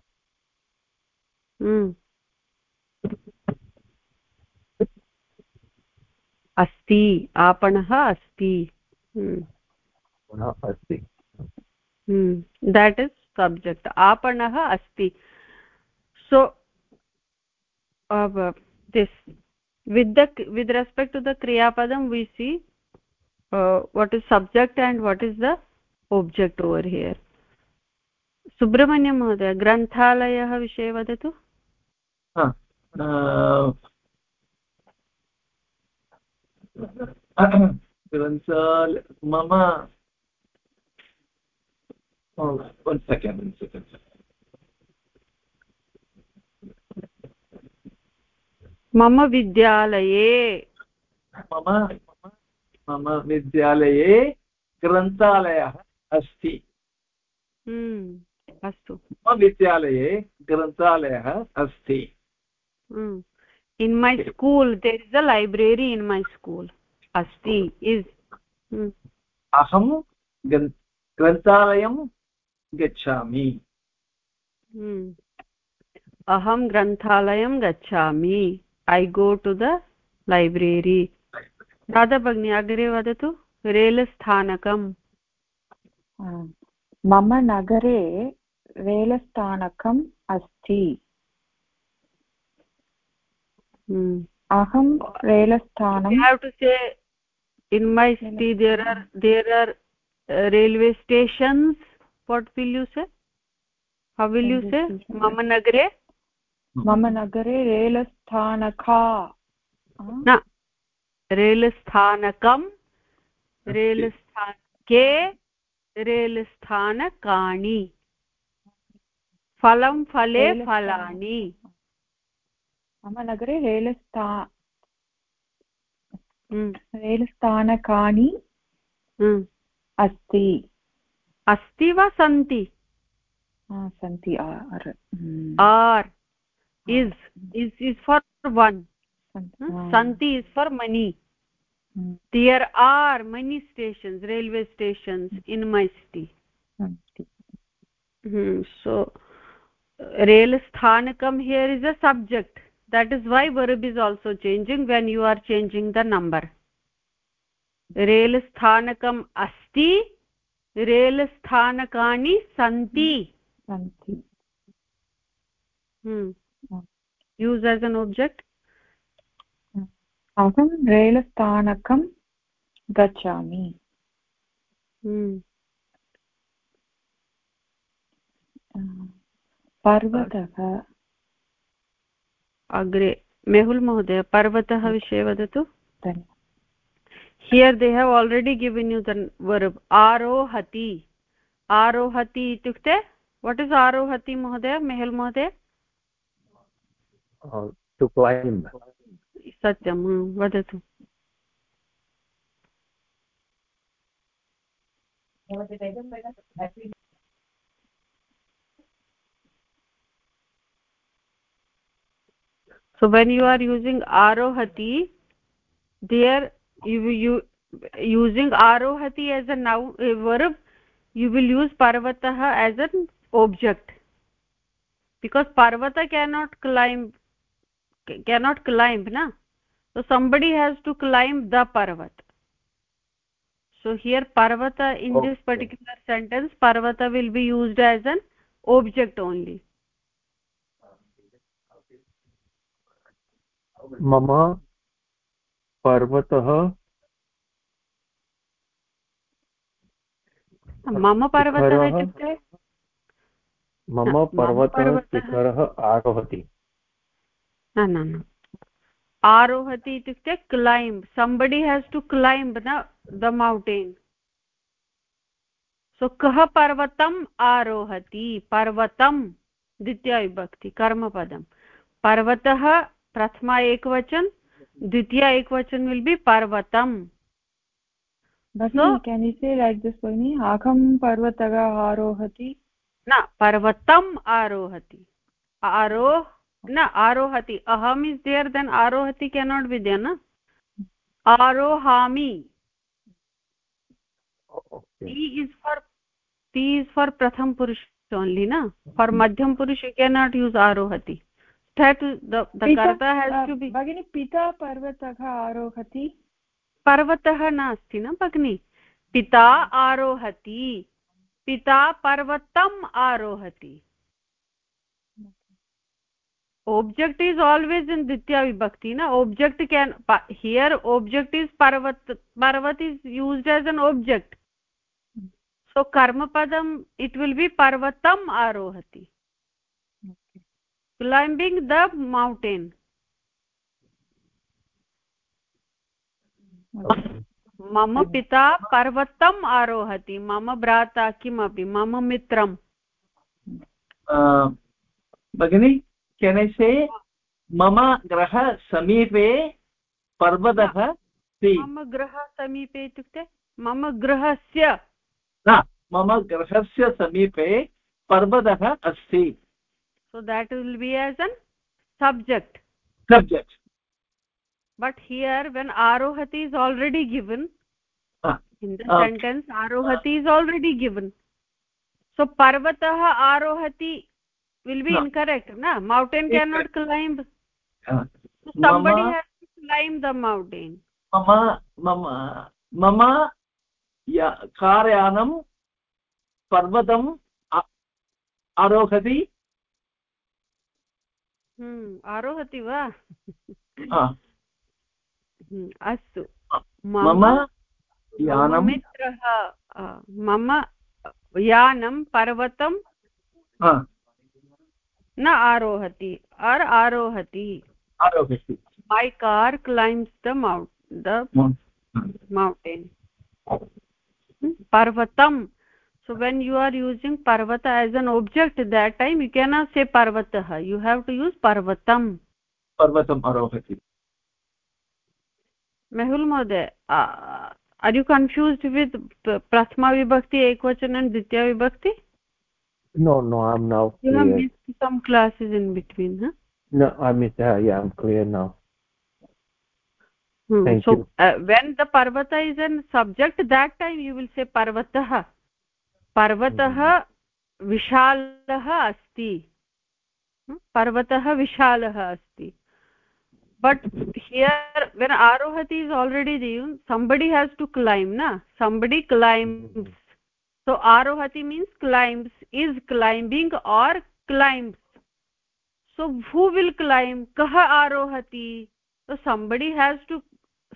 अस्ति आपणः अस्ति। अस्ति। देट् इस् सब्जेक्ट् आपणः अस्ति। So this with the with respect to the क्रियापदं we see what is subject and what is the object over here. Subrahmanyam महोदय ग्रन्थालयः विषये वदतु ग्रन्थाल मम मम विद्यालये मम मम विद्यालये ग्रन्थालयः अस्ति। हम्म, अस्तु। मम विद्यालये ग्रन्थालयः अस्ति। In my school there is a library in my school अस्ति इस् हम्म। अहं ग्रन्थालयं गच्छामि। हम्म। अहं ग्रन्थालयं गच्छामि। I go to the library Radha भगिनी अग्रे वदतु। रेलस्थानकम्। मम नगरे रेलस्थानकम् अस्ति। अहं रेलस्थानम् in my city there are there are railway stations what will you say how will you say मम नगरे? मम नगरे रेलस्थानका। न। रेलस्थानकं रेलस्थानके। रेलस्थानके रेलस्थानकानि फलं फले फलानि। मम नगरे रेलस्था हम्म। रेलस्थानकानि हम्म। अस्ति। अस्ति वा सन्ति? सन्ति are hmm. is is is for one santi is for many hmm. There are many stations railway stations in my city. Hmm. so rail sthanakam here is a subject. That is why verb is also changing when you are changing the number. Rail sthanakam asti rail sthanakani santi. Santi. Hmm. Use as an object अहं रेलस्थानकं गच्छामि। पर्वतः। अग्रे मेहुल् महोदय पर्वतः विषये वदतु। Here they have already given you the verb आरोहति। आरोहति इत्युक्ते वट् इस् आरोहति महोदय मेहुल् महोदय? टु क्लैम्ब् सत्यं वदतु so when you are using arohati there you you using arohati as a noun a verb you will use parvatah as an object because parvata cannot climb cannot climb na so somebody has to climb the parvat so here parvata in okay. this particular sentence parvata will be used as an object only मम पर्वतः मम पर्वतः इत्युक्ते मम पर्वतः शिखरः आरोहति न न आरोहति इत्युक्ते climb somebody has to climb न द मौण्टेन् सो कः पर्वतम् आरोहति? पर्वतं द्वितीयविभक्ति कर्मपदं पर्वतः प्रथमा एकवचन द्वितीय एकवचन विल् बि पर्वतम्. अहं पर्वतः आरोहति। न पर्वतम् आरोहति। आरोह न आरोहति अहम् इस् देयर् देन् आरोहति केनाट् बि देयर् न आरोहामि T is for T is for प्रथम पुरुष only na for madhyam purush you cannot use arohati that the the karta has to be bagini pita parvatah arohati पर्वतः नास्ति न भगिनि पिता आरोहति पिता पर्वतम् आरोहति ऑब्जेक्ट इज़ ऑलवेज इन द्वितीय विभक्ति ना object can here object is पर्वत पर्वत is used as an object so कर्म पदम इट विल बी पर्वतम आरोहती क्लाइंबिंग द माउंटेन मम पिता पर्वतम आरोहति मम भ्राता किमपि मम मित्रम् भगिनी केन् ऐ से मम गृह समीपे पर्वतः मम गृह समीपे इत्युक्ते मम गृहस्य न मम गृहस्य समीपे पर्वतः अस्ति so that will be as an subject subject but here when arohati is already given ah. in the ah. sentence arohati is already given so parvatah arohati will be no. incorrect na mountain cannot climb uh, so somebody mama, has to climb the mountain mama mama mama ya karyanam parvatam आरोहति आरोहति वा अस्तु मम यानं मित्रः मम यानं पर्वतं न आरोहति और आरोहति my car climbs the mount the mountain parvatam so when you are using parvata as an object that time you cannot say parvatah you have to use parvatam parvatam arohati mehul mode uh, are you confused with prathama vibhakti ekvachan and ditya vibhakti no no i'm now you clear. have missed some classes in between huh no i missed uh, yeah i'm clear now hmm. Thank so you. Uh, when the parvata is a subject that time you will say parvatah पर्वतः विशालः अस्ति पर्वतः विशालः अस्ति but here when arohati is already there somebody has to climb na somebody climbs so arohati means climbs is climbing or climbs so who will climb kah arohati so somebody has to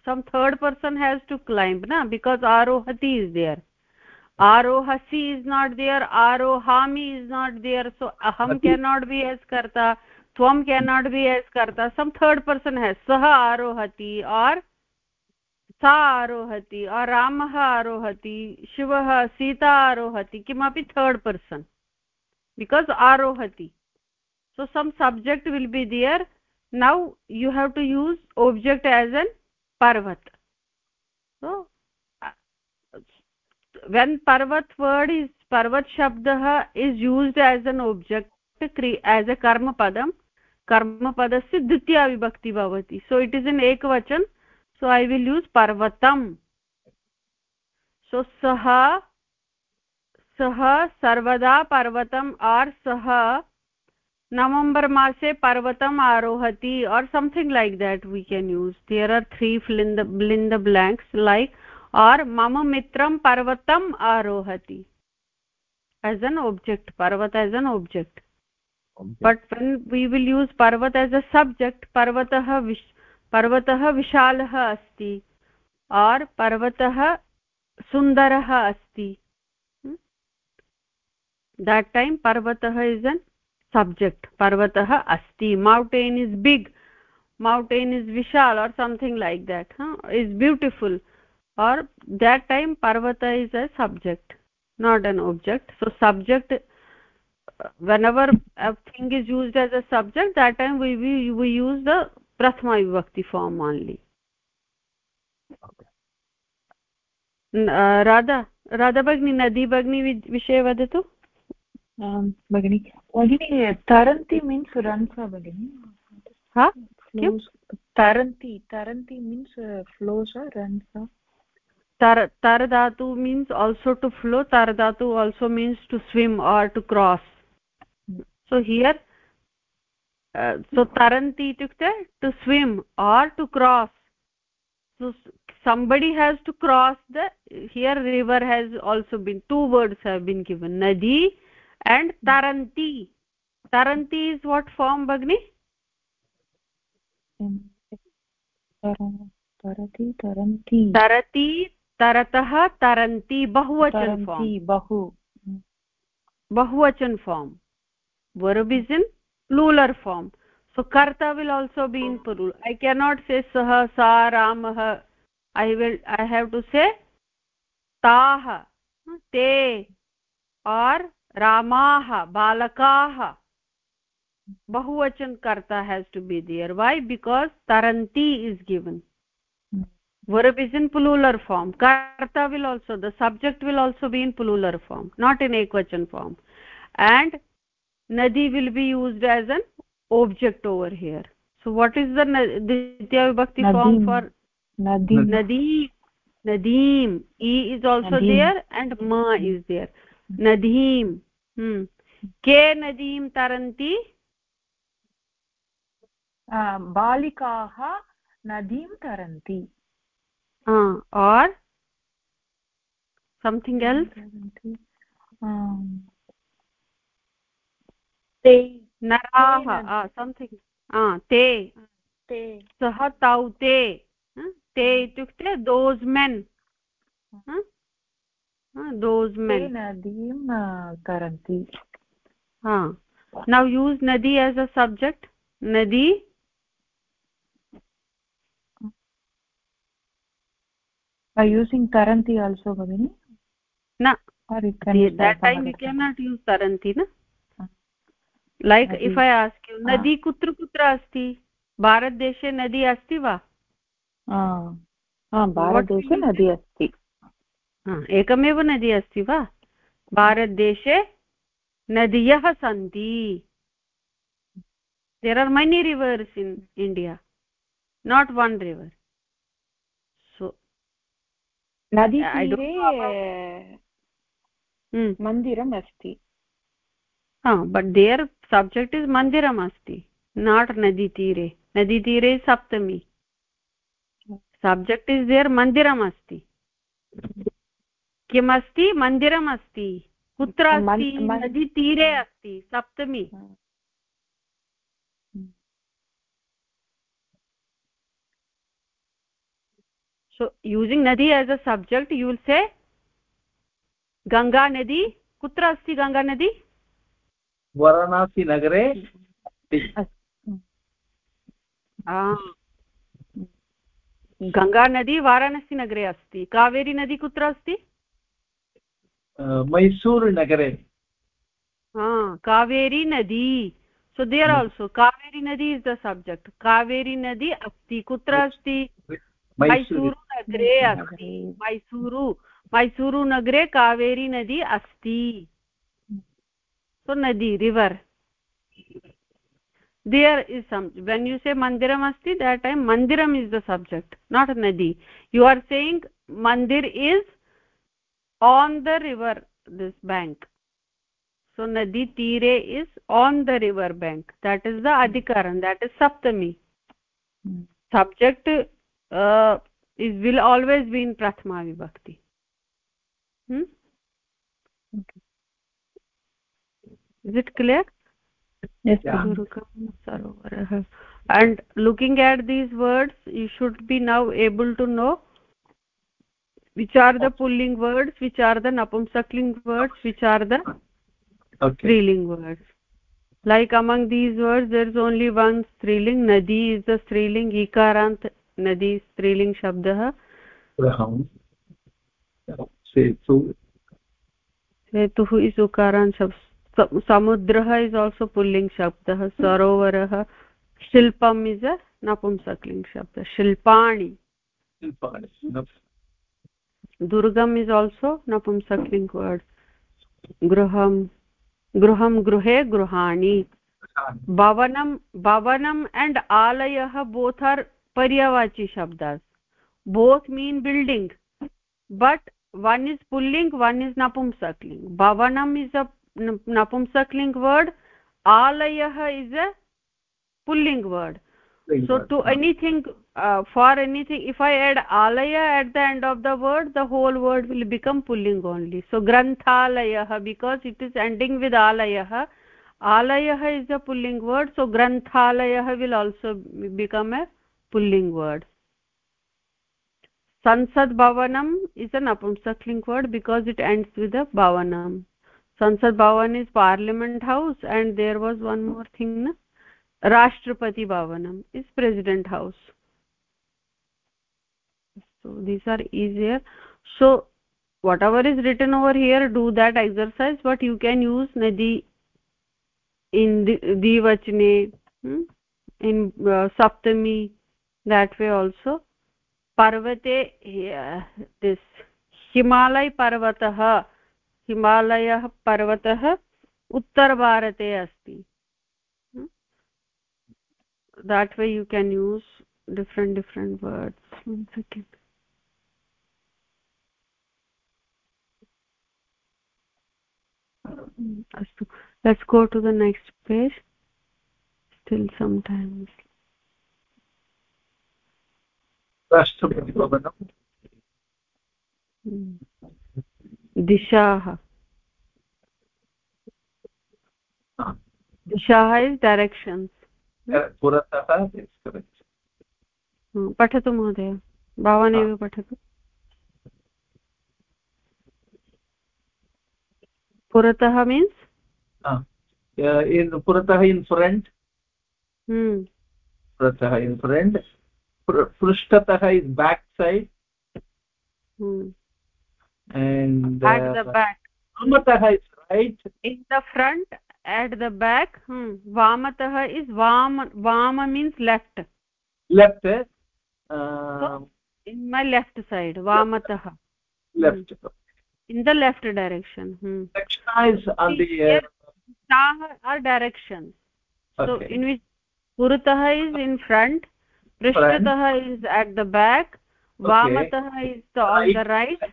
some third person has to climb na because arohati is there arohasi is not there arohami is not there so aham cannot be as karta tvam cannot be as karta some third person has sah arohati or सा आरोहति रामः आरोहति, शिवः सीता आरोहति, किमपि third person because आरोहति. So some subject will be there now you have to use object as an पर्वत् so when पर्वत् वर्ड् इस् पर्वत् शब्दः is used as an object क्री एस् ए कर्मपदं कर्मपदस्य द्वितीया विभक्ति भवति सो इट् इस् इन् एकवचन् सो ऐ विल् यूस् पर्वतम् सो सः सः सर्वदा पर्वतम् आर् सः नवम्बर् मासे पर्वतम् आरोहति or something like that we can use there are three fill in the blanks like or मम मित्रं पर्वतम आरोहति एस् एन् ओब्जेक्ट् पर्वत as an object but we will use पर्वत एज अ सब्जेक्ट् पर्वतः पर्वतः विशालः अस्ति। और् पर्वतः सुन्दरः अस्ति। हम्म? देट् टैम् पर्वतः इस् एन् सब्जेक्ट् पर्वतः अस्ति। Mountain is big mountain is Vishal or something like that is beautiful or that time पर्वतः is a subject not an object so subject whenever a thing is used as a subject, that time we we we प्रथमा विभक्ति फॉर्म मान ली। राधा राधा भगिनी नदी भगनी विषये वदतु। भगिनी भगिनी तरन्ति मीन्स् रन्स् तर तरदातु also means to swim or to cross so here so तरन्ति इत्युक्ते to swim or to cross so somebody has to cross the here river has also been two words have been given नदी एण्ड् तरन्ति तरन्ति इस् वाट् फार्म् भगिनि तरति तरतः तरन्ति बहुवचन फार्म् बहु बहुवचन फार्म् वरुबिजिन् plural form so karta will also be in plural i cannot say sah sa ramah i will i have to say taah te or ramah balakaah bahuvachan karta has to be there why because taranti is given verb is in plural form karta will also the subject will also be in plural form not in ekvachan form and nadi will be used as an object over here so what is the ditya vibhakti form for nadim nadim nadim e is also nadim. there and ma is there nadim hmm ke nadim taranti uh, balikaah बालिकाः नदीं तरन्ति or something else ते ah te te sah tau te te itukte those men those men नदीं तरन्ति now use nadi as a subject nadi by using taranti also bagini na or it can that time we cannot use taranti na like if I ask you नदी हाँ। कुत्र कुत्र अस्ति भारतदेशे नदी अस्ति वा? हाँ। हाँ, भारतदेशे नदी अस्ति। एकमेव नदी अस्ति वा? भारतदेशे नदीयः सन्ति। There are many rivers in India not one river so मन्दिरम् अस्ति। बट् देर् सब्जेक्ट् इस् मन्दिरम् अस्ति नाट् नदीतीरे नदीतीरे सप्तमी सब्जेक्ट् इस् देयर् मन्दिरम् अस्ति किमस्ति मन्दिरम् अस्ति कुत्र अस्ति नदीतीरे अस्ति सप्तमी so using nadi as a subject you will say ganga nadi kutra asti ganga nadi. वाराणसीनगरे गङ्गानदी वाराणसीनगरे अस्ति। कावेरीनदी कुत्र अस्ति? मैसूरुनगरे कावेरीनदी सो देर् हम्म। आल्सो कावेरीनदी इस् द सब्जेक्ट् कावेरीनदी अस्ति। कुत्र अस्ति? मैसूरुनगरे अस्ति। मैसूरु मैसूरुनगरे कावेरीनदी अस्ति। So nadi river there is some when you say mandiram asti that time mandiram is the subject not nadi you are saying mandir is on the river this bank so nadi tire is on the river bank that is the adhikaran that is saptami hmm. subject uh, is will always be in prathama vibhakti hmm? okay. Is it clear yes yeah. and looking at these words you should be now able to know which are the pulling words which are the napumsakling words which are the okay. striling words like among these words there is only one striling nadi is the striling ikarant नदी स्त्रीलिङ्ग् शब्दः सेतुः इस् उकारान् समुद्रः इस् आल्सो पुल्लिङ्ग् शब्दः सरोवरः. शिल्पम् इस् अ नपुंसक्लिङ्ग् शब्दः शिल्पाणि. दुर्गम् इस् आल्सो नपुंसक्लिङ्ग् वर्ड् गृहं गृहं गृहे गृहाणि. भवनं भवनम् एण्ड् आलयः बोत् आर् पर्यावाची शब्दास्. Both mean building but one is pulling one is napumsakling bhavanam is a नपुंसकलिङ्ग् वर्ड् आलयः is a pulling word so to anything for anything if I add आलय at the end of the word the whole word will become pulling only so ग्रन्थालयः because it is ending with आलयः आलयः इस् अ पुल्लिङ्ग् वर्ड् सो ग्रन्थालयः विल् आल्सो बिकम् अ पुल्लिङ्ग् वर्ड् संसद् भवनम् is a नपुंसक्लिङ्ग् word because it ends with a भवनम् sansad bhavan is parliament house and there was one more thing na? rashtrapati bhavanam is president house so these are easier so whatever is written over here do that exercise but you can use nadi in divachne hmm? in uh, saptami that way also parvate uh, this himalay parvatah हिमालयः पर्वतः उत्तरभारते अस्ति। That way you can use different different words अस्तु। Let's go to the next page still sometimes अस्तु भवनम्। दिशाः। दिशाः इस् डैरेक्षन्स् पुरतः पठतु महोदय भवान् एव पठतु। पुरतः मीन्स् पुरतः इन् इन् फ्रण्ट् पृष्ठतः is back side and at the back vamatah is right in the front at the back hmm. vamatah is vam vama means left left uh, so, in my left side vamatah left hmm. in the left direction hmm. dakshina is on the uh, are directions okay. so in which puratah is in front prishtatah is at the back okay. vamatah is the, on the right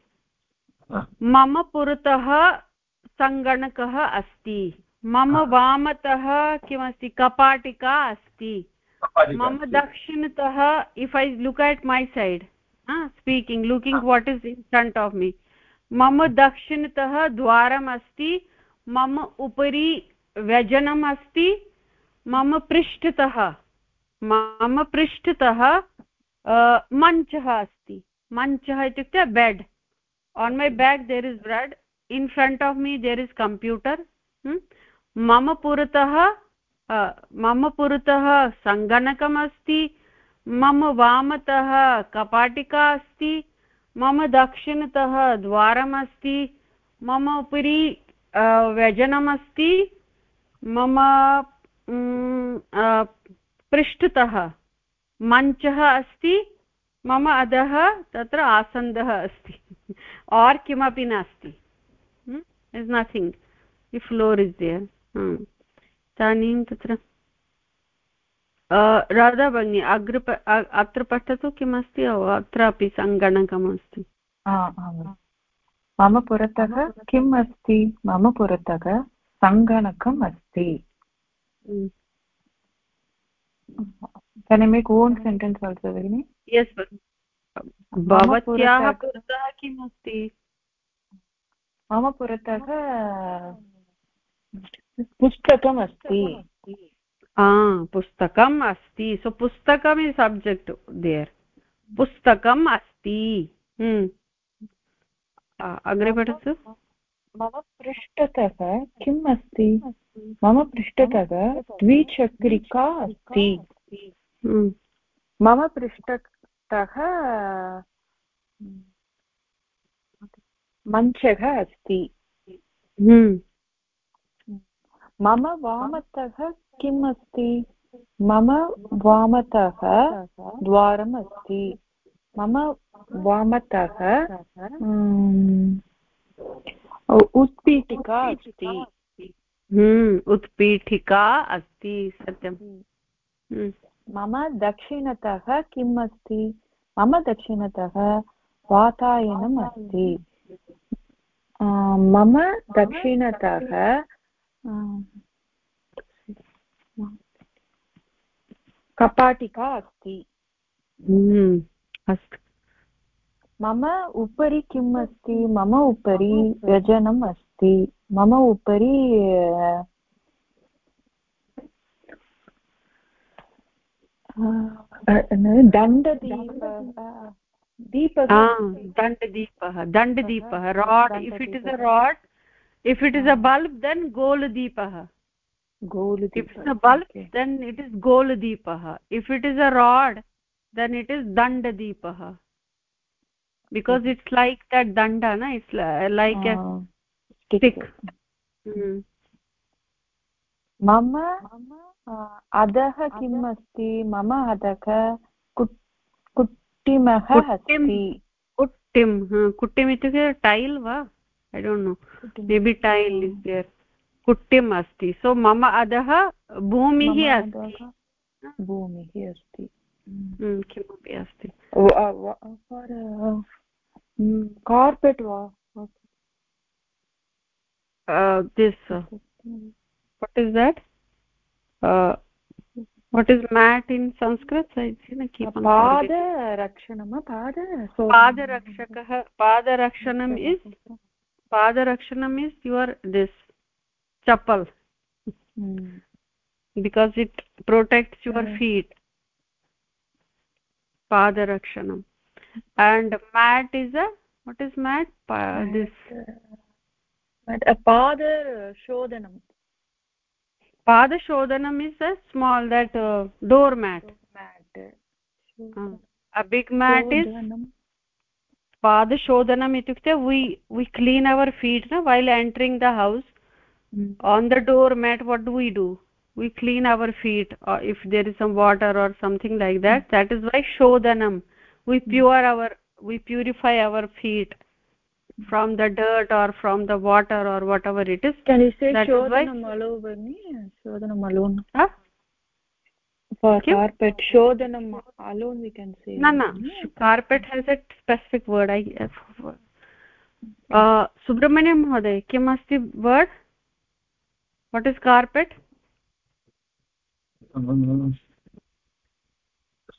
मम पुरतः सङ्गणकः अस्ति। मम वामतः किमस्ति? कपाटिका अस्ति। मम दक्षिणतः if I look at my side speaking looking what is in front of me मम दक्षिणतः द्वारम् अस्ति मम उपरि व्यजनम् अस्ति मम पृष्ठतः मम पृष्ठतः मञ्चः अस्ति। मञ्चः इत्युक्ते bed on my back there is bread in front of me there is computer. Mama puratah मम पुरतः सङ्गणकम् अस्ति मम वामतः कपाटिका अस्ति मम दक्षिणतः द्वारम् अस्ति मम उपरि व्यजनमस्ति मम पृष्ठतः मञ्चः अस्ति मम अधः तत्र आसन्दः अस्ति। और् किमपि नास्ति। इस् नथिङ्ग् इ फ्लोर् इस् देयर् इदानीं तत्र राधा भगिनी अग्र अत्र पठतु किमस्ति? अत्रापि सङ्गणकमस्ति। मम पुरतः किम् अस्ति? मम पुरतः सङ्गणकम् अस्ति। Can i make one sentence also bagini yes भवत्याः पुरतः किम् अस्ति मम पुरतः पुस्तकम् अस्ति। पुस्तकम् अस्ति। सो पुस्तकम् इस् सब्जेक्ट् देयर् पुस्तकम् अस्ति। अग्रे पठतु मम पृष्ठतः किम् अस्ति? मम पृष्ठतः द्विचक्रिका अस्ति। मम पृष्ठतः मञ्चः अस्ति। मम वामतः किम् अस्ति? मम वामतः द्वारम् अस्ति। मम वामतः उत्पीठिका अस्ति। उत्पीठिका अस्ति सत्यं मम दक्षिणतः किम् अस्ति? मम दक्षिणतः वातायनम् अस्ति। मम दक्षिणतः कपाटिका अस्ति। अस्तु। मम उपरि किम् अस्ति? मम उपरि व्यजनम् अस्ति। मम उपरि दण्डदीपः दण्डदीपः। Rod if it is a rod if it is a bulb then गोलदीपः। Goal a bulb then it is गोलदीपः। If it is a rod then it is दण्डदीपः। Because it's like that दण्ड न इट्स् लैक् मम अधः किम् अस्ति? मम अधः कुट्टिमः अस्ति। कुट्टिं कुट्टिम् इत्युक्ते टैल् वा? I don't know maybe tile is कुट्टिम् अस्ति। सो मम अधः भूमिः अस्ति। भूमिः अस्ति। किमपि अस्ति। कार्पेट् वा this what is that? Uh, what is mat in sanskrit? I keep on pada rakshanam pada pada rakshakah pada rakshanam is padarakshanam is your this chappal hmm. because it protects your hmm. feet. padarakshanam and mat is a what is mat? Pa this. mat a pada shodanam padashodhanam is a small that uh, doormat. Mat uh, a big mat is padashodhanam itukte we we clean our feet na, while entering the house. Mm. on the doormat what do we do? We clean our feet or if there is some water or something like that. Hmm. That is why shodhanam. We hmm. pure our we purify our feet from the dirt or from the water or whatever it is. Can you say shodhanam alone shodhanam alone. Huh? for Kim? carpet shodhanam alone we can say. No no. Carpet has a specific word i uh subramanyam mohoday kim asti word? What is carpet?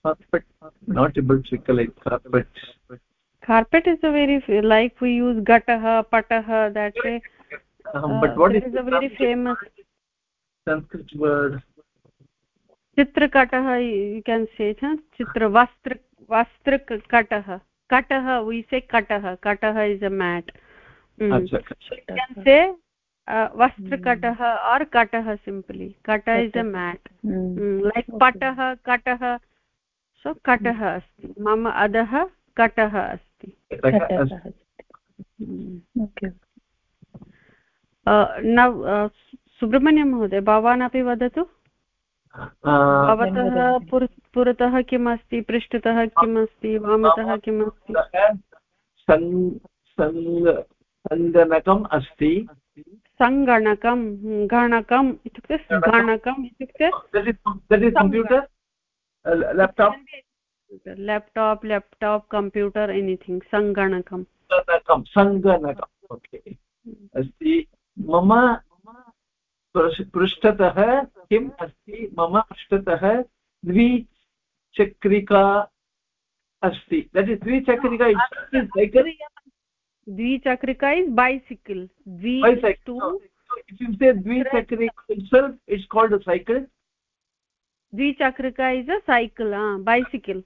Carpet not able to recollect carpet carpet is a very like we use gatah patah that way uh, but what is, is a very famous sanskrit word. चित्रकटः यु केन् से चित्र वस्त्र वस्त्रकटः कटः वी से कटः कटः इस् अ मेट् से वस्त्रकटः और् कटः सिम्प्लि कट इस् अ मेट् लैक् पटः कटः सो कटः अस्ति मम अधः कटः अस्ति न सुब्रह्मण्यं महोदय भवान् अपि वदतु भवतः पुरतः किम् अस्ति पृष्ठतः किम् अस्ति वामतः किम् अस्ति सङ्गणकम् अस्ति सङ्गणकं गणकम् इत्युक्ते गणकम् इत्युक्ते computer laptop laptop laptop computer anything सङ्गणकं सङ्गणकम् ओके अस्ति मम पृष्ठतः किम् अस्ति? मम पृष्ठतः द्विचक्रिका अस्ति। दट् इस् द्विचक्रिका द्विचक्रिका इस् बैसिकल् द्विचक्रिका itself it's called a cycle. द्विचक्रिका is a cycle ah bicycle.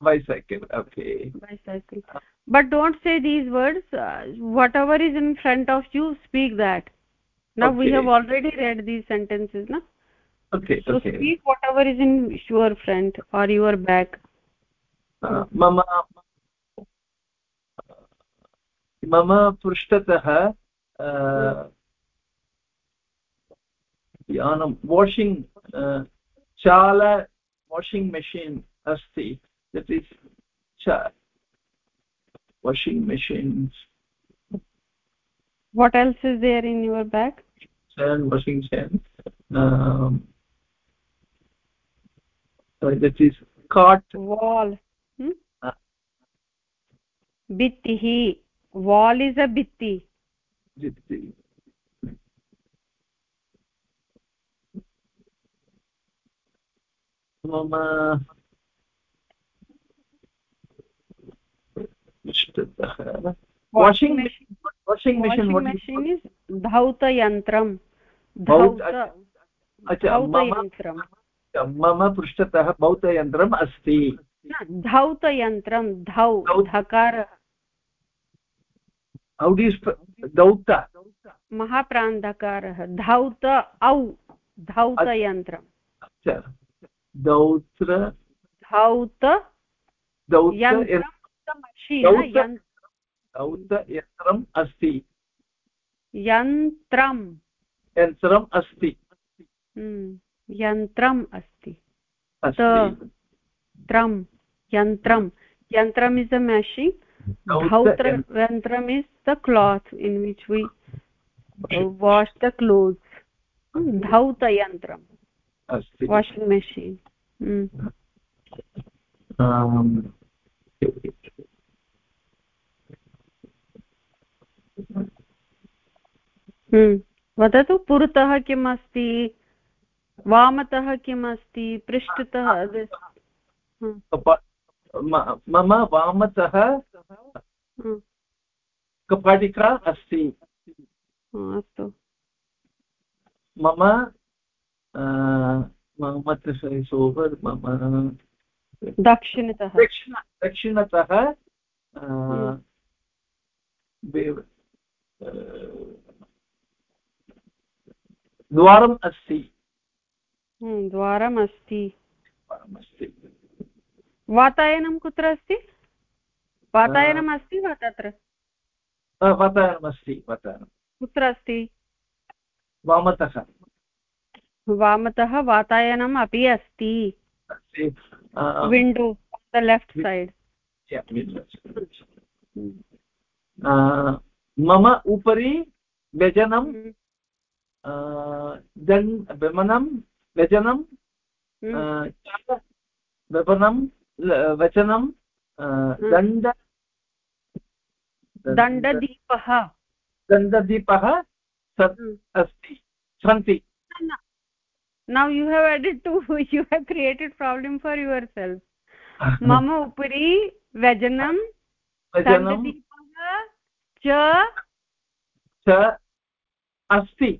Bicycle okay bicycle but don't say these words uh, whatever is in front of you speak that now okay. we have already read these sentences na okay so okay. speak whatever is in your front or your back uh, mama मम पृष्ठतः यानं वाशिङ्ग् चाल वाशिङ्ग् मेशीन् अस्ति that is washing machines. What else is there in your bag? And washing sand um sorry that is cart wall. Hmm? uh, wall is a bitti bitti mama. Machine. washing machine washing machine is dhautayantram धौतयन्त्रं मम पृष्ठतः भौतयन्त्रम् अस्ति धौतयन्त्रं धौ धकार महाप्रान्धकारः धौत औ धौतयन्त्रम् दौत्र धौत यन्त्रं यन्त्रम् अस्ति। यन्त्रं यन्त्रम् अस्ति। हम्म, यन्त्रम् अस्ति। त्रं यन्त्रं यन्त्रम्। इस् अ मेशीन् धौत्र यन्त्रम् is the cloth in which we wash the clothes धौतयन्त्रं washing machine hmm. वदतु पुरतः किम् अस्ति वामतः किम् अस्ति पृष्ठतः मम वामतः हम्म। कपाटिका अस्ति। अस्तु। मम मम मम दक्षिणतः। दक्षिणतः हम्म। द्वारम् अस्ति। हम्म, द्वारम् अस्ति। वातायनं कुत्र अस्ति? वातायनम् अस्ति वा तत्र? वातायनम् अस्ति वातायनं कुत्र अस्ति? वामतः। वामतः वातायनम् अपि अस्ति। विण्डो द लेफ्ट् सैड् मम उपरि व्यजनं दन् वमनं व्यजनं वपनं वचनं दण्ड दण्डदीपः दण्डदीपः अस्ति सन्ति now you have added two you have created problem for yourself mama upari vajanam vajanam च च अस्ति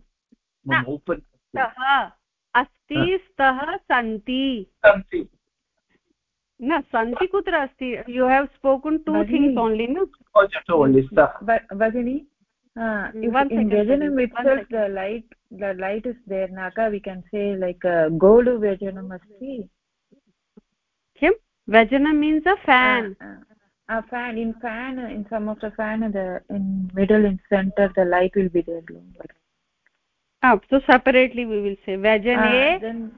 स्तः अस्ति स्तः सन्ति सन्ति न सन्ति कुत्र अस्ति you have spoken two things only न भगिनि in Vyajanam itself the light the light is there Naka we can say like uh, Golu Vyajanam asti Kim? Vyajanam means a fan. Uh, uh, a fan in fan in some of the fan the in middle in center the light will be there ah so separately we will say vyajane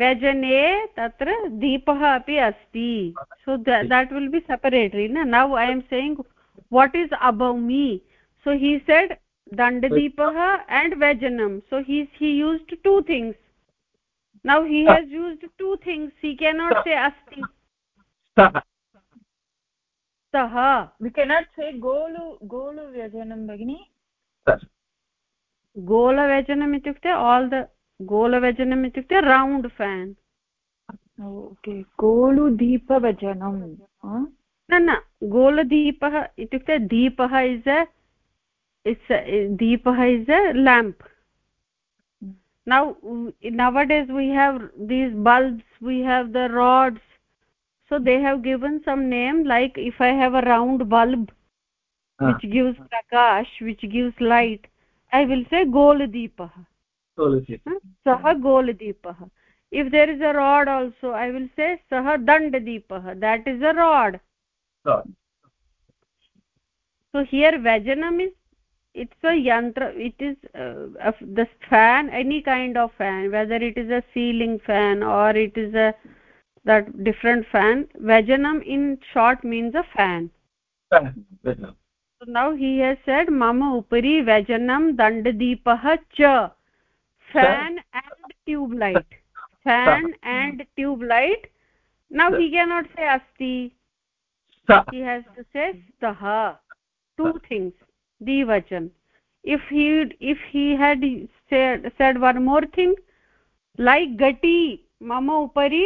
vyajane tatra deepah api asti so that, that will be separately na now i am saying what is above me so he said dandadipah and vajanam so he he used two things now he has used two things he cannot say asti stah we cannot say golu golu vyajanam bagini गोलव्यजनम् इत्युक्ते आल् द गोलव्यजनम् इत्युक्ते रौण्ड् फेन् ओके गोलुदीपव्यजनं न न गोलदीपः इत्युक्ते दीपः is a it's a, eh, deepah is a lamp. Now nowadays we have these bulbs we have the rods. So they have given some name like if i have a round bulb which gives prakash which gives light i will say gol deepah gol hmm? gol deepah if there is a rod also i will say saha dand deepah that is a rod. Rod. So here vajanam is it's a yantra it is uh, the fan any kind of fan whether it is a ceiling fan or it is a that different fan vajanam in short means a fan. Vajanam. So now he has said mama upari vajanam dandadipah cha. Fan and tube light fan. and tube light now he cannot say asti. He has to say staha. Two things divachan if he if he had said said one more thing like gati mama upari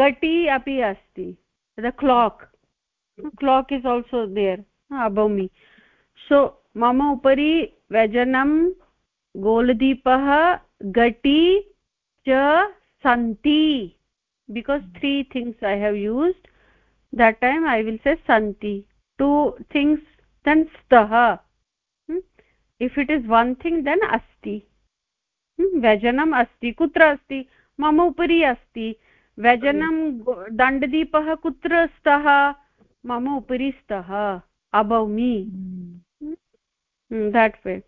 gati api asti the clock clock is also there above me so mama upari vajanam golddeepah gati cha santi because three things i have used that time i will say santi two things then stah hmm? If it is one thing then asti hmm? vajanam asti kutra asti mama upari asti vajanam dandadipah kutra stah mama upari stah above me hmm? that way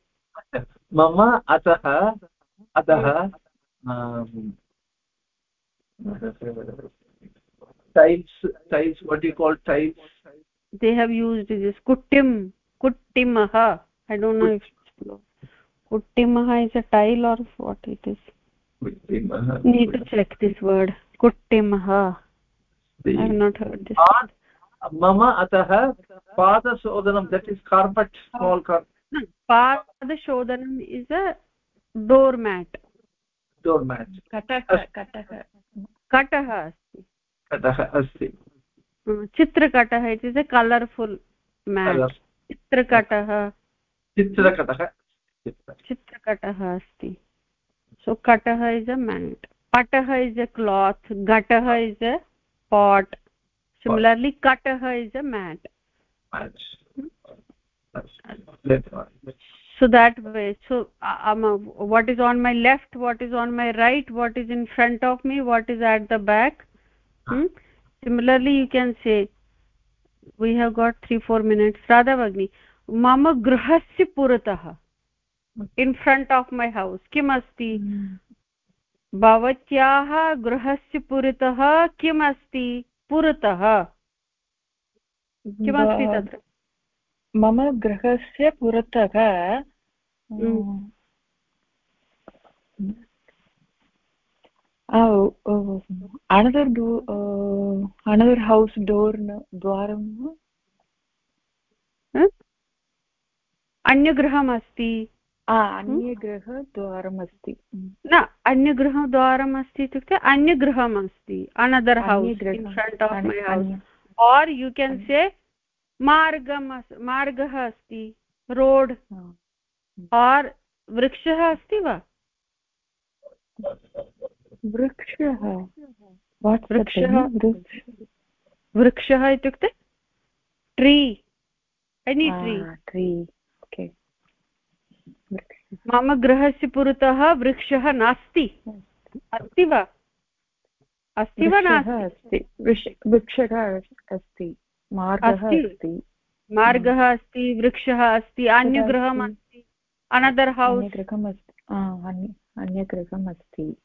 मम अतः अतः tiles tiles what do you call tiles they have used this kuttim kuttimah i don't know if kuttimah is a tile or what it is kuttimah need to check this word kuttimah i have not heard this mama atah padashodanam that is carpet small carpet padashodanam is a doormat doormat कटः कटः कटः अस्ति कटः अस्ति चित्रकटः इति कलर्फुल् मेट् चित्रकटः चित्रकटः चित्रकटः अस्ति सो कटः इस् अ मेट् पटः इस् अ क्लात् घटः is a pot similarly कटः is a mat so that way so um, what is on my left what is on my right what is in front of me what is at the back hmm? similarly you can say we have got 3 4 minutes radha bagni mama grahasya puratah in front of my house. kim asti भवत्याः गृहस्य पुरतः किम् अस्ति पुरतः। किमस्ति तत्र? मम गृहस्य पुरतः another door another house door द्वारं अन्यगृहम् अस्ति अन्य अस्ति न अन्यगृहद्वारम् अस्ति इत्युक्ते अन्यगृहम्। अस्ति another house front of my house or you can say मार्गम् मार्गः अस्ति रोड्। और् वृक्षः अस्ति वा? वृक्षः। वृक्षः। वृक्षः। इत्युक्ते ट्री। एनी ट्री ट्री मम गृहस्य पुरतः वृक्षः नास्ति। अस्ति वा? अस्ति वा नास्ति? वृक्षः अस्ति। मार्गः अस्ति। मार्गः अस्ति वृक्षः अस्ति अन्यगृहम् अस्ति। अनदर् हौस् गृहम् अस्ति। अन्यगृहम् अस्ति।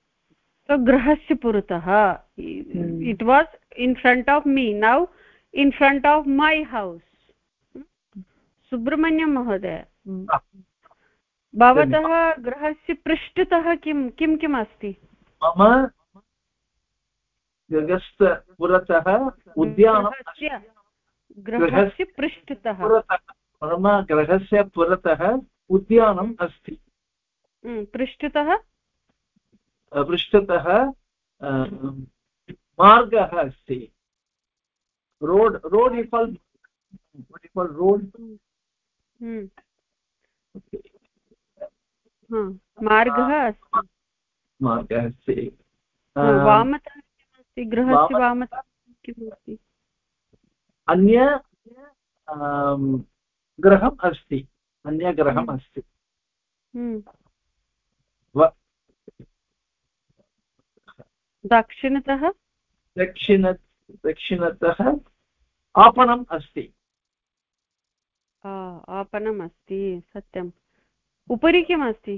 गृहस्य पुरतः। It was in front of me now in front of my house Subrahmanyam महोदय। भवतः गृहस्य पृष्ठतः किं किं किम् अस्ति? मम गृहस्थ पुरतः उद्यानं गृहस्य पृष्ठतः। मम गृहस्य पुरतः उद्यानम् अस्ति। पृष्ठतः? पृष्ठतः मार्गः अस्ति। रोड् रोड् इफल् रोड्। मार्गः अस्ति। मार्गः अस्ति। वामतः किमस्ति? गृहस्य वामतः किम् अस्ति। अन्य गृहम् अस्ति। अन्यगृहम् अस्ति दक्षिणतः? दक्षिण दक्षिणतः आपणम् अस्ति। आपणम् अस्ति सत्यम्। उपरि किम् अस्ति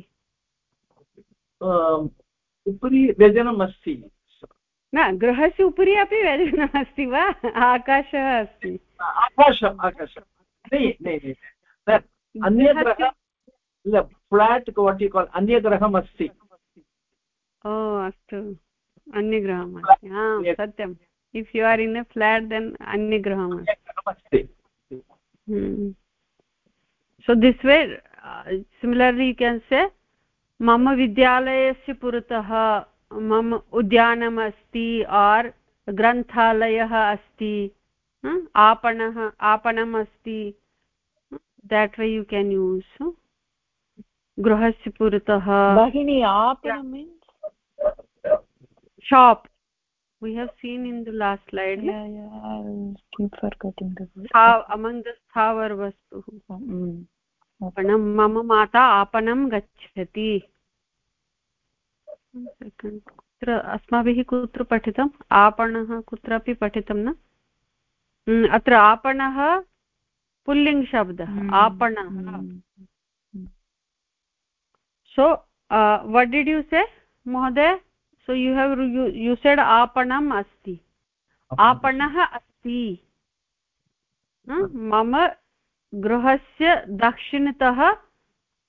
उपरि व्यजनम् अस्ति न गृहस्य उपरि अपि व्यजनम् अस्ति। वा आकाशः अस्ति आकाशम् आकाशम् अन्यग्रह फ्लाट् वाट् यु काल् अन्यग्रहम् अस्ति ओ अस्तु। अन्यगृहम् अस्ति सत्यम्। If you are in a flat then अन्यगृहम् अस्ति so this way similarly you can say मम विद्यालयस्य पुरतः मम उद्यानम् अस्ति आर् ग्रन्थालयः अस्ति आपणः आपणम् अस्ति that way you can use गृहस्य पुरतः भगिनी आपणं shop we have seen in the last slide yeah yeah i keep forgetting the word among the thavar vastu mm. आपणं मम माता आपणं गच्छति। कुत्र अस्माभिः कुत्र पठितम्? आपणः कुत्रापि पठितं न? अत्र आपणः पुल्लिङ्ग् शब्दः आपणः। So what did you say महोदय? So you have you said आपणम् अस्ति। आपणः अस्ति। मम गृहस्य दक्षिणतः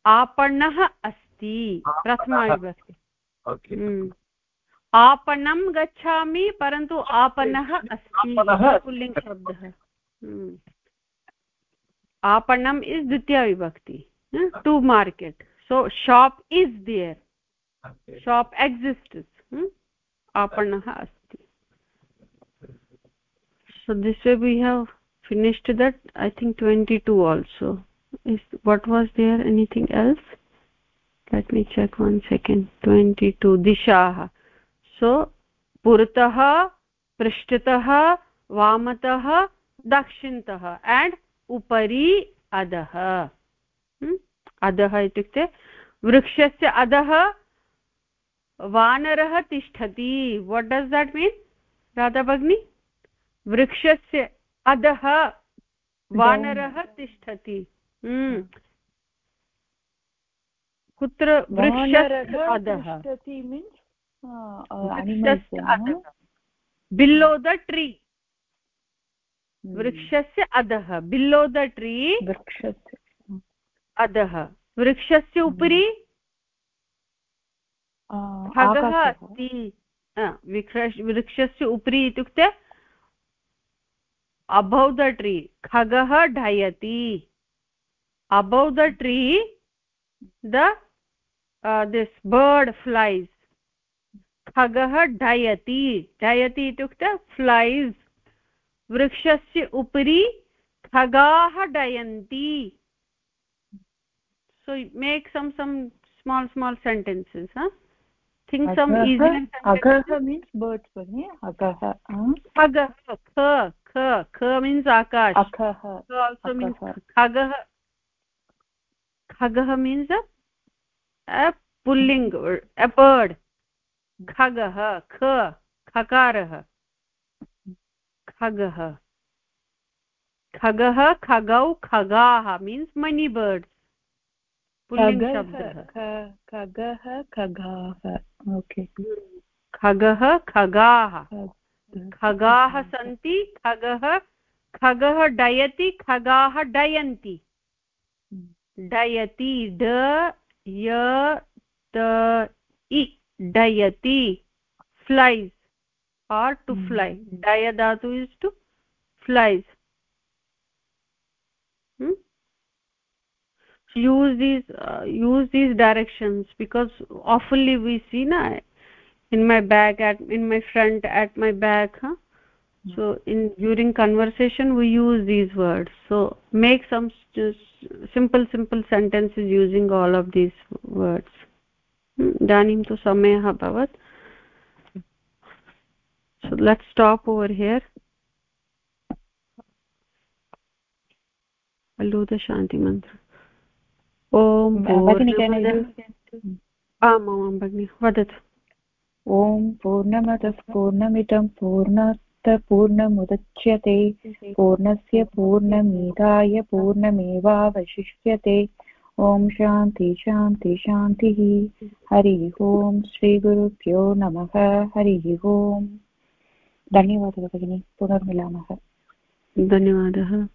आपणः अस्ति। प्रथमाविभक्ति हम्म। आपणं गच्छामि परन्तु आपणः अस्ति। पुल्लिङ्गशब्दः हम्म। आपणम् is द्वितीयविभक्ति to market. So shop is there. Shop exists. आपणः अस्ति। So this way we have finished that i think 22 also is what was there anything else let me check one second 22 dishaah so पुरतः पृष्ठतः वामतः दक्षिणतः एण्ड् उपरि अधः अधः इत्युक्ते वृक्षस्य अधः वानरः तिष्ठति what does that mean Radha भगिनी वृक्षस्य अधः वानरः तिष्ठति। हम्म। कुत्र वृक्षस्य अधः। Below the tree. वृक्षस्य अधः। बिल्लो द ट्री वृक्षस्य। अधः। वृक्षस्य उपरि खगः अस्ति। वृक्षस्य उपरि इत्युक्ते अबौ द ट्री खगः ढयति above the tree the this bird flies खगः ढयति ढयति इत्युक्ते फ्लैस् वृक्षस्य उपरि खगाः डयन्ति सो make some some small small sentences खगः ख खगः मीन्स् पुल्लिङ्ग् एपर्ड् खगः ख खकारः। खगः। खगः खगौ खगाः मीन्स् मनी बर्ड्स् खगः। खगाः खगाः सन्ति खगः खगः डयति खगाः डयन्ति डयति ड य त इ डयति फ्लैस् आर् टु फ्लै डय धातु is to flies use these uh, use these directions because oftenly we see na in my back at in my front at my back huh? so in during conversation we use these words so make some just simple simple sentences using all of these words इदानीं तु समयः अभवत् so let's stop over here अलूद शान्तिमन्त्र ॐ आम् आं भगिनि वदतु ॐ पूर्णमतः पूर्णमिदं पूर्णात् पूर्णमुदच्यते। पूर्णस्य पूर्णमेधाय पूर्णमेवावशिष्यते। ॐ शान्ति शान्ति शान्तिः। हरिः ओम् श्रीगुरुभ्यो नमः। हरिः ओम्। धन्यवादः भगिनि। पुनर्मिलामः। धन्यवादः।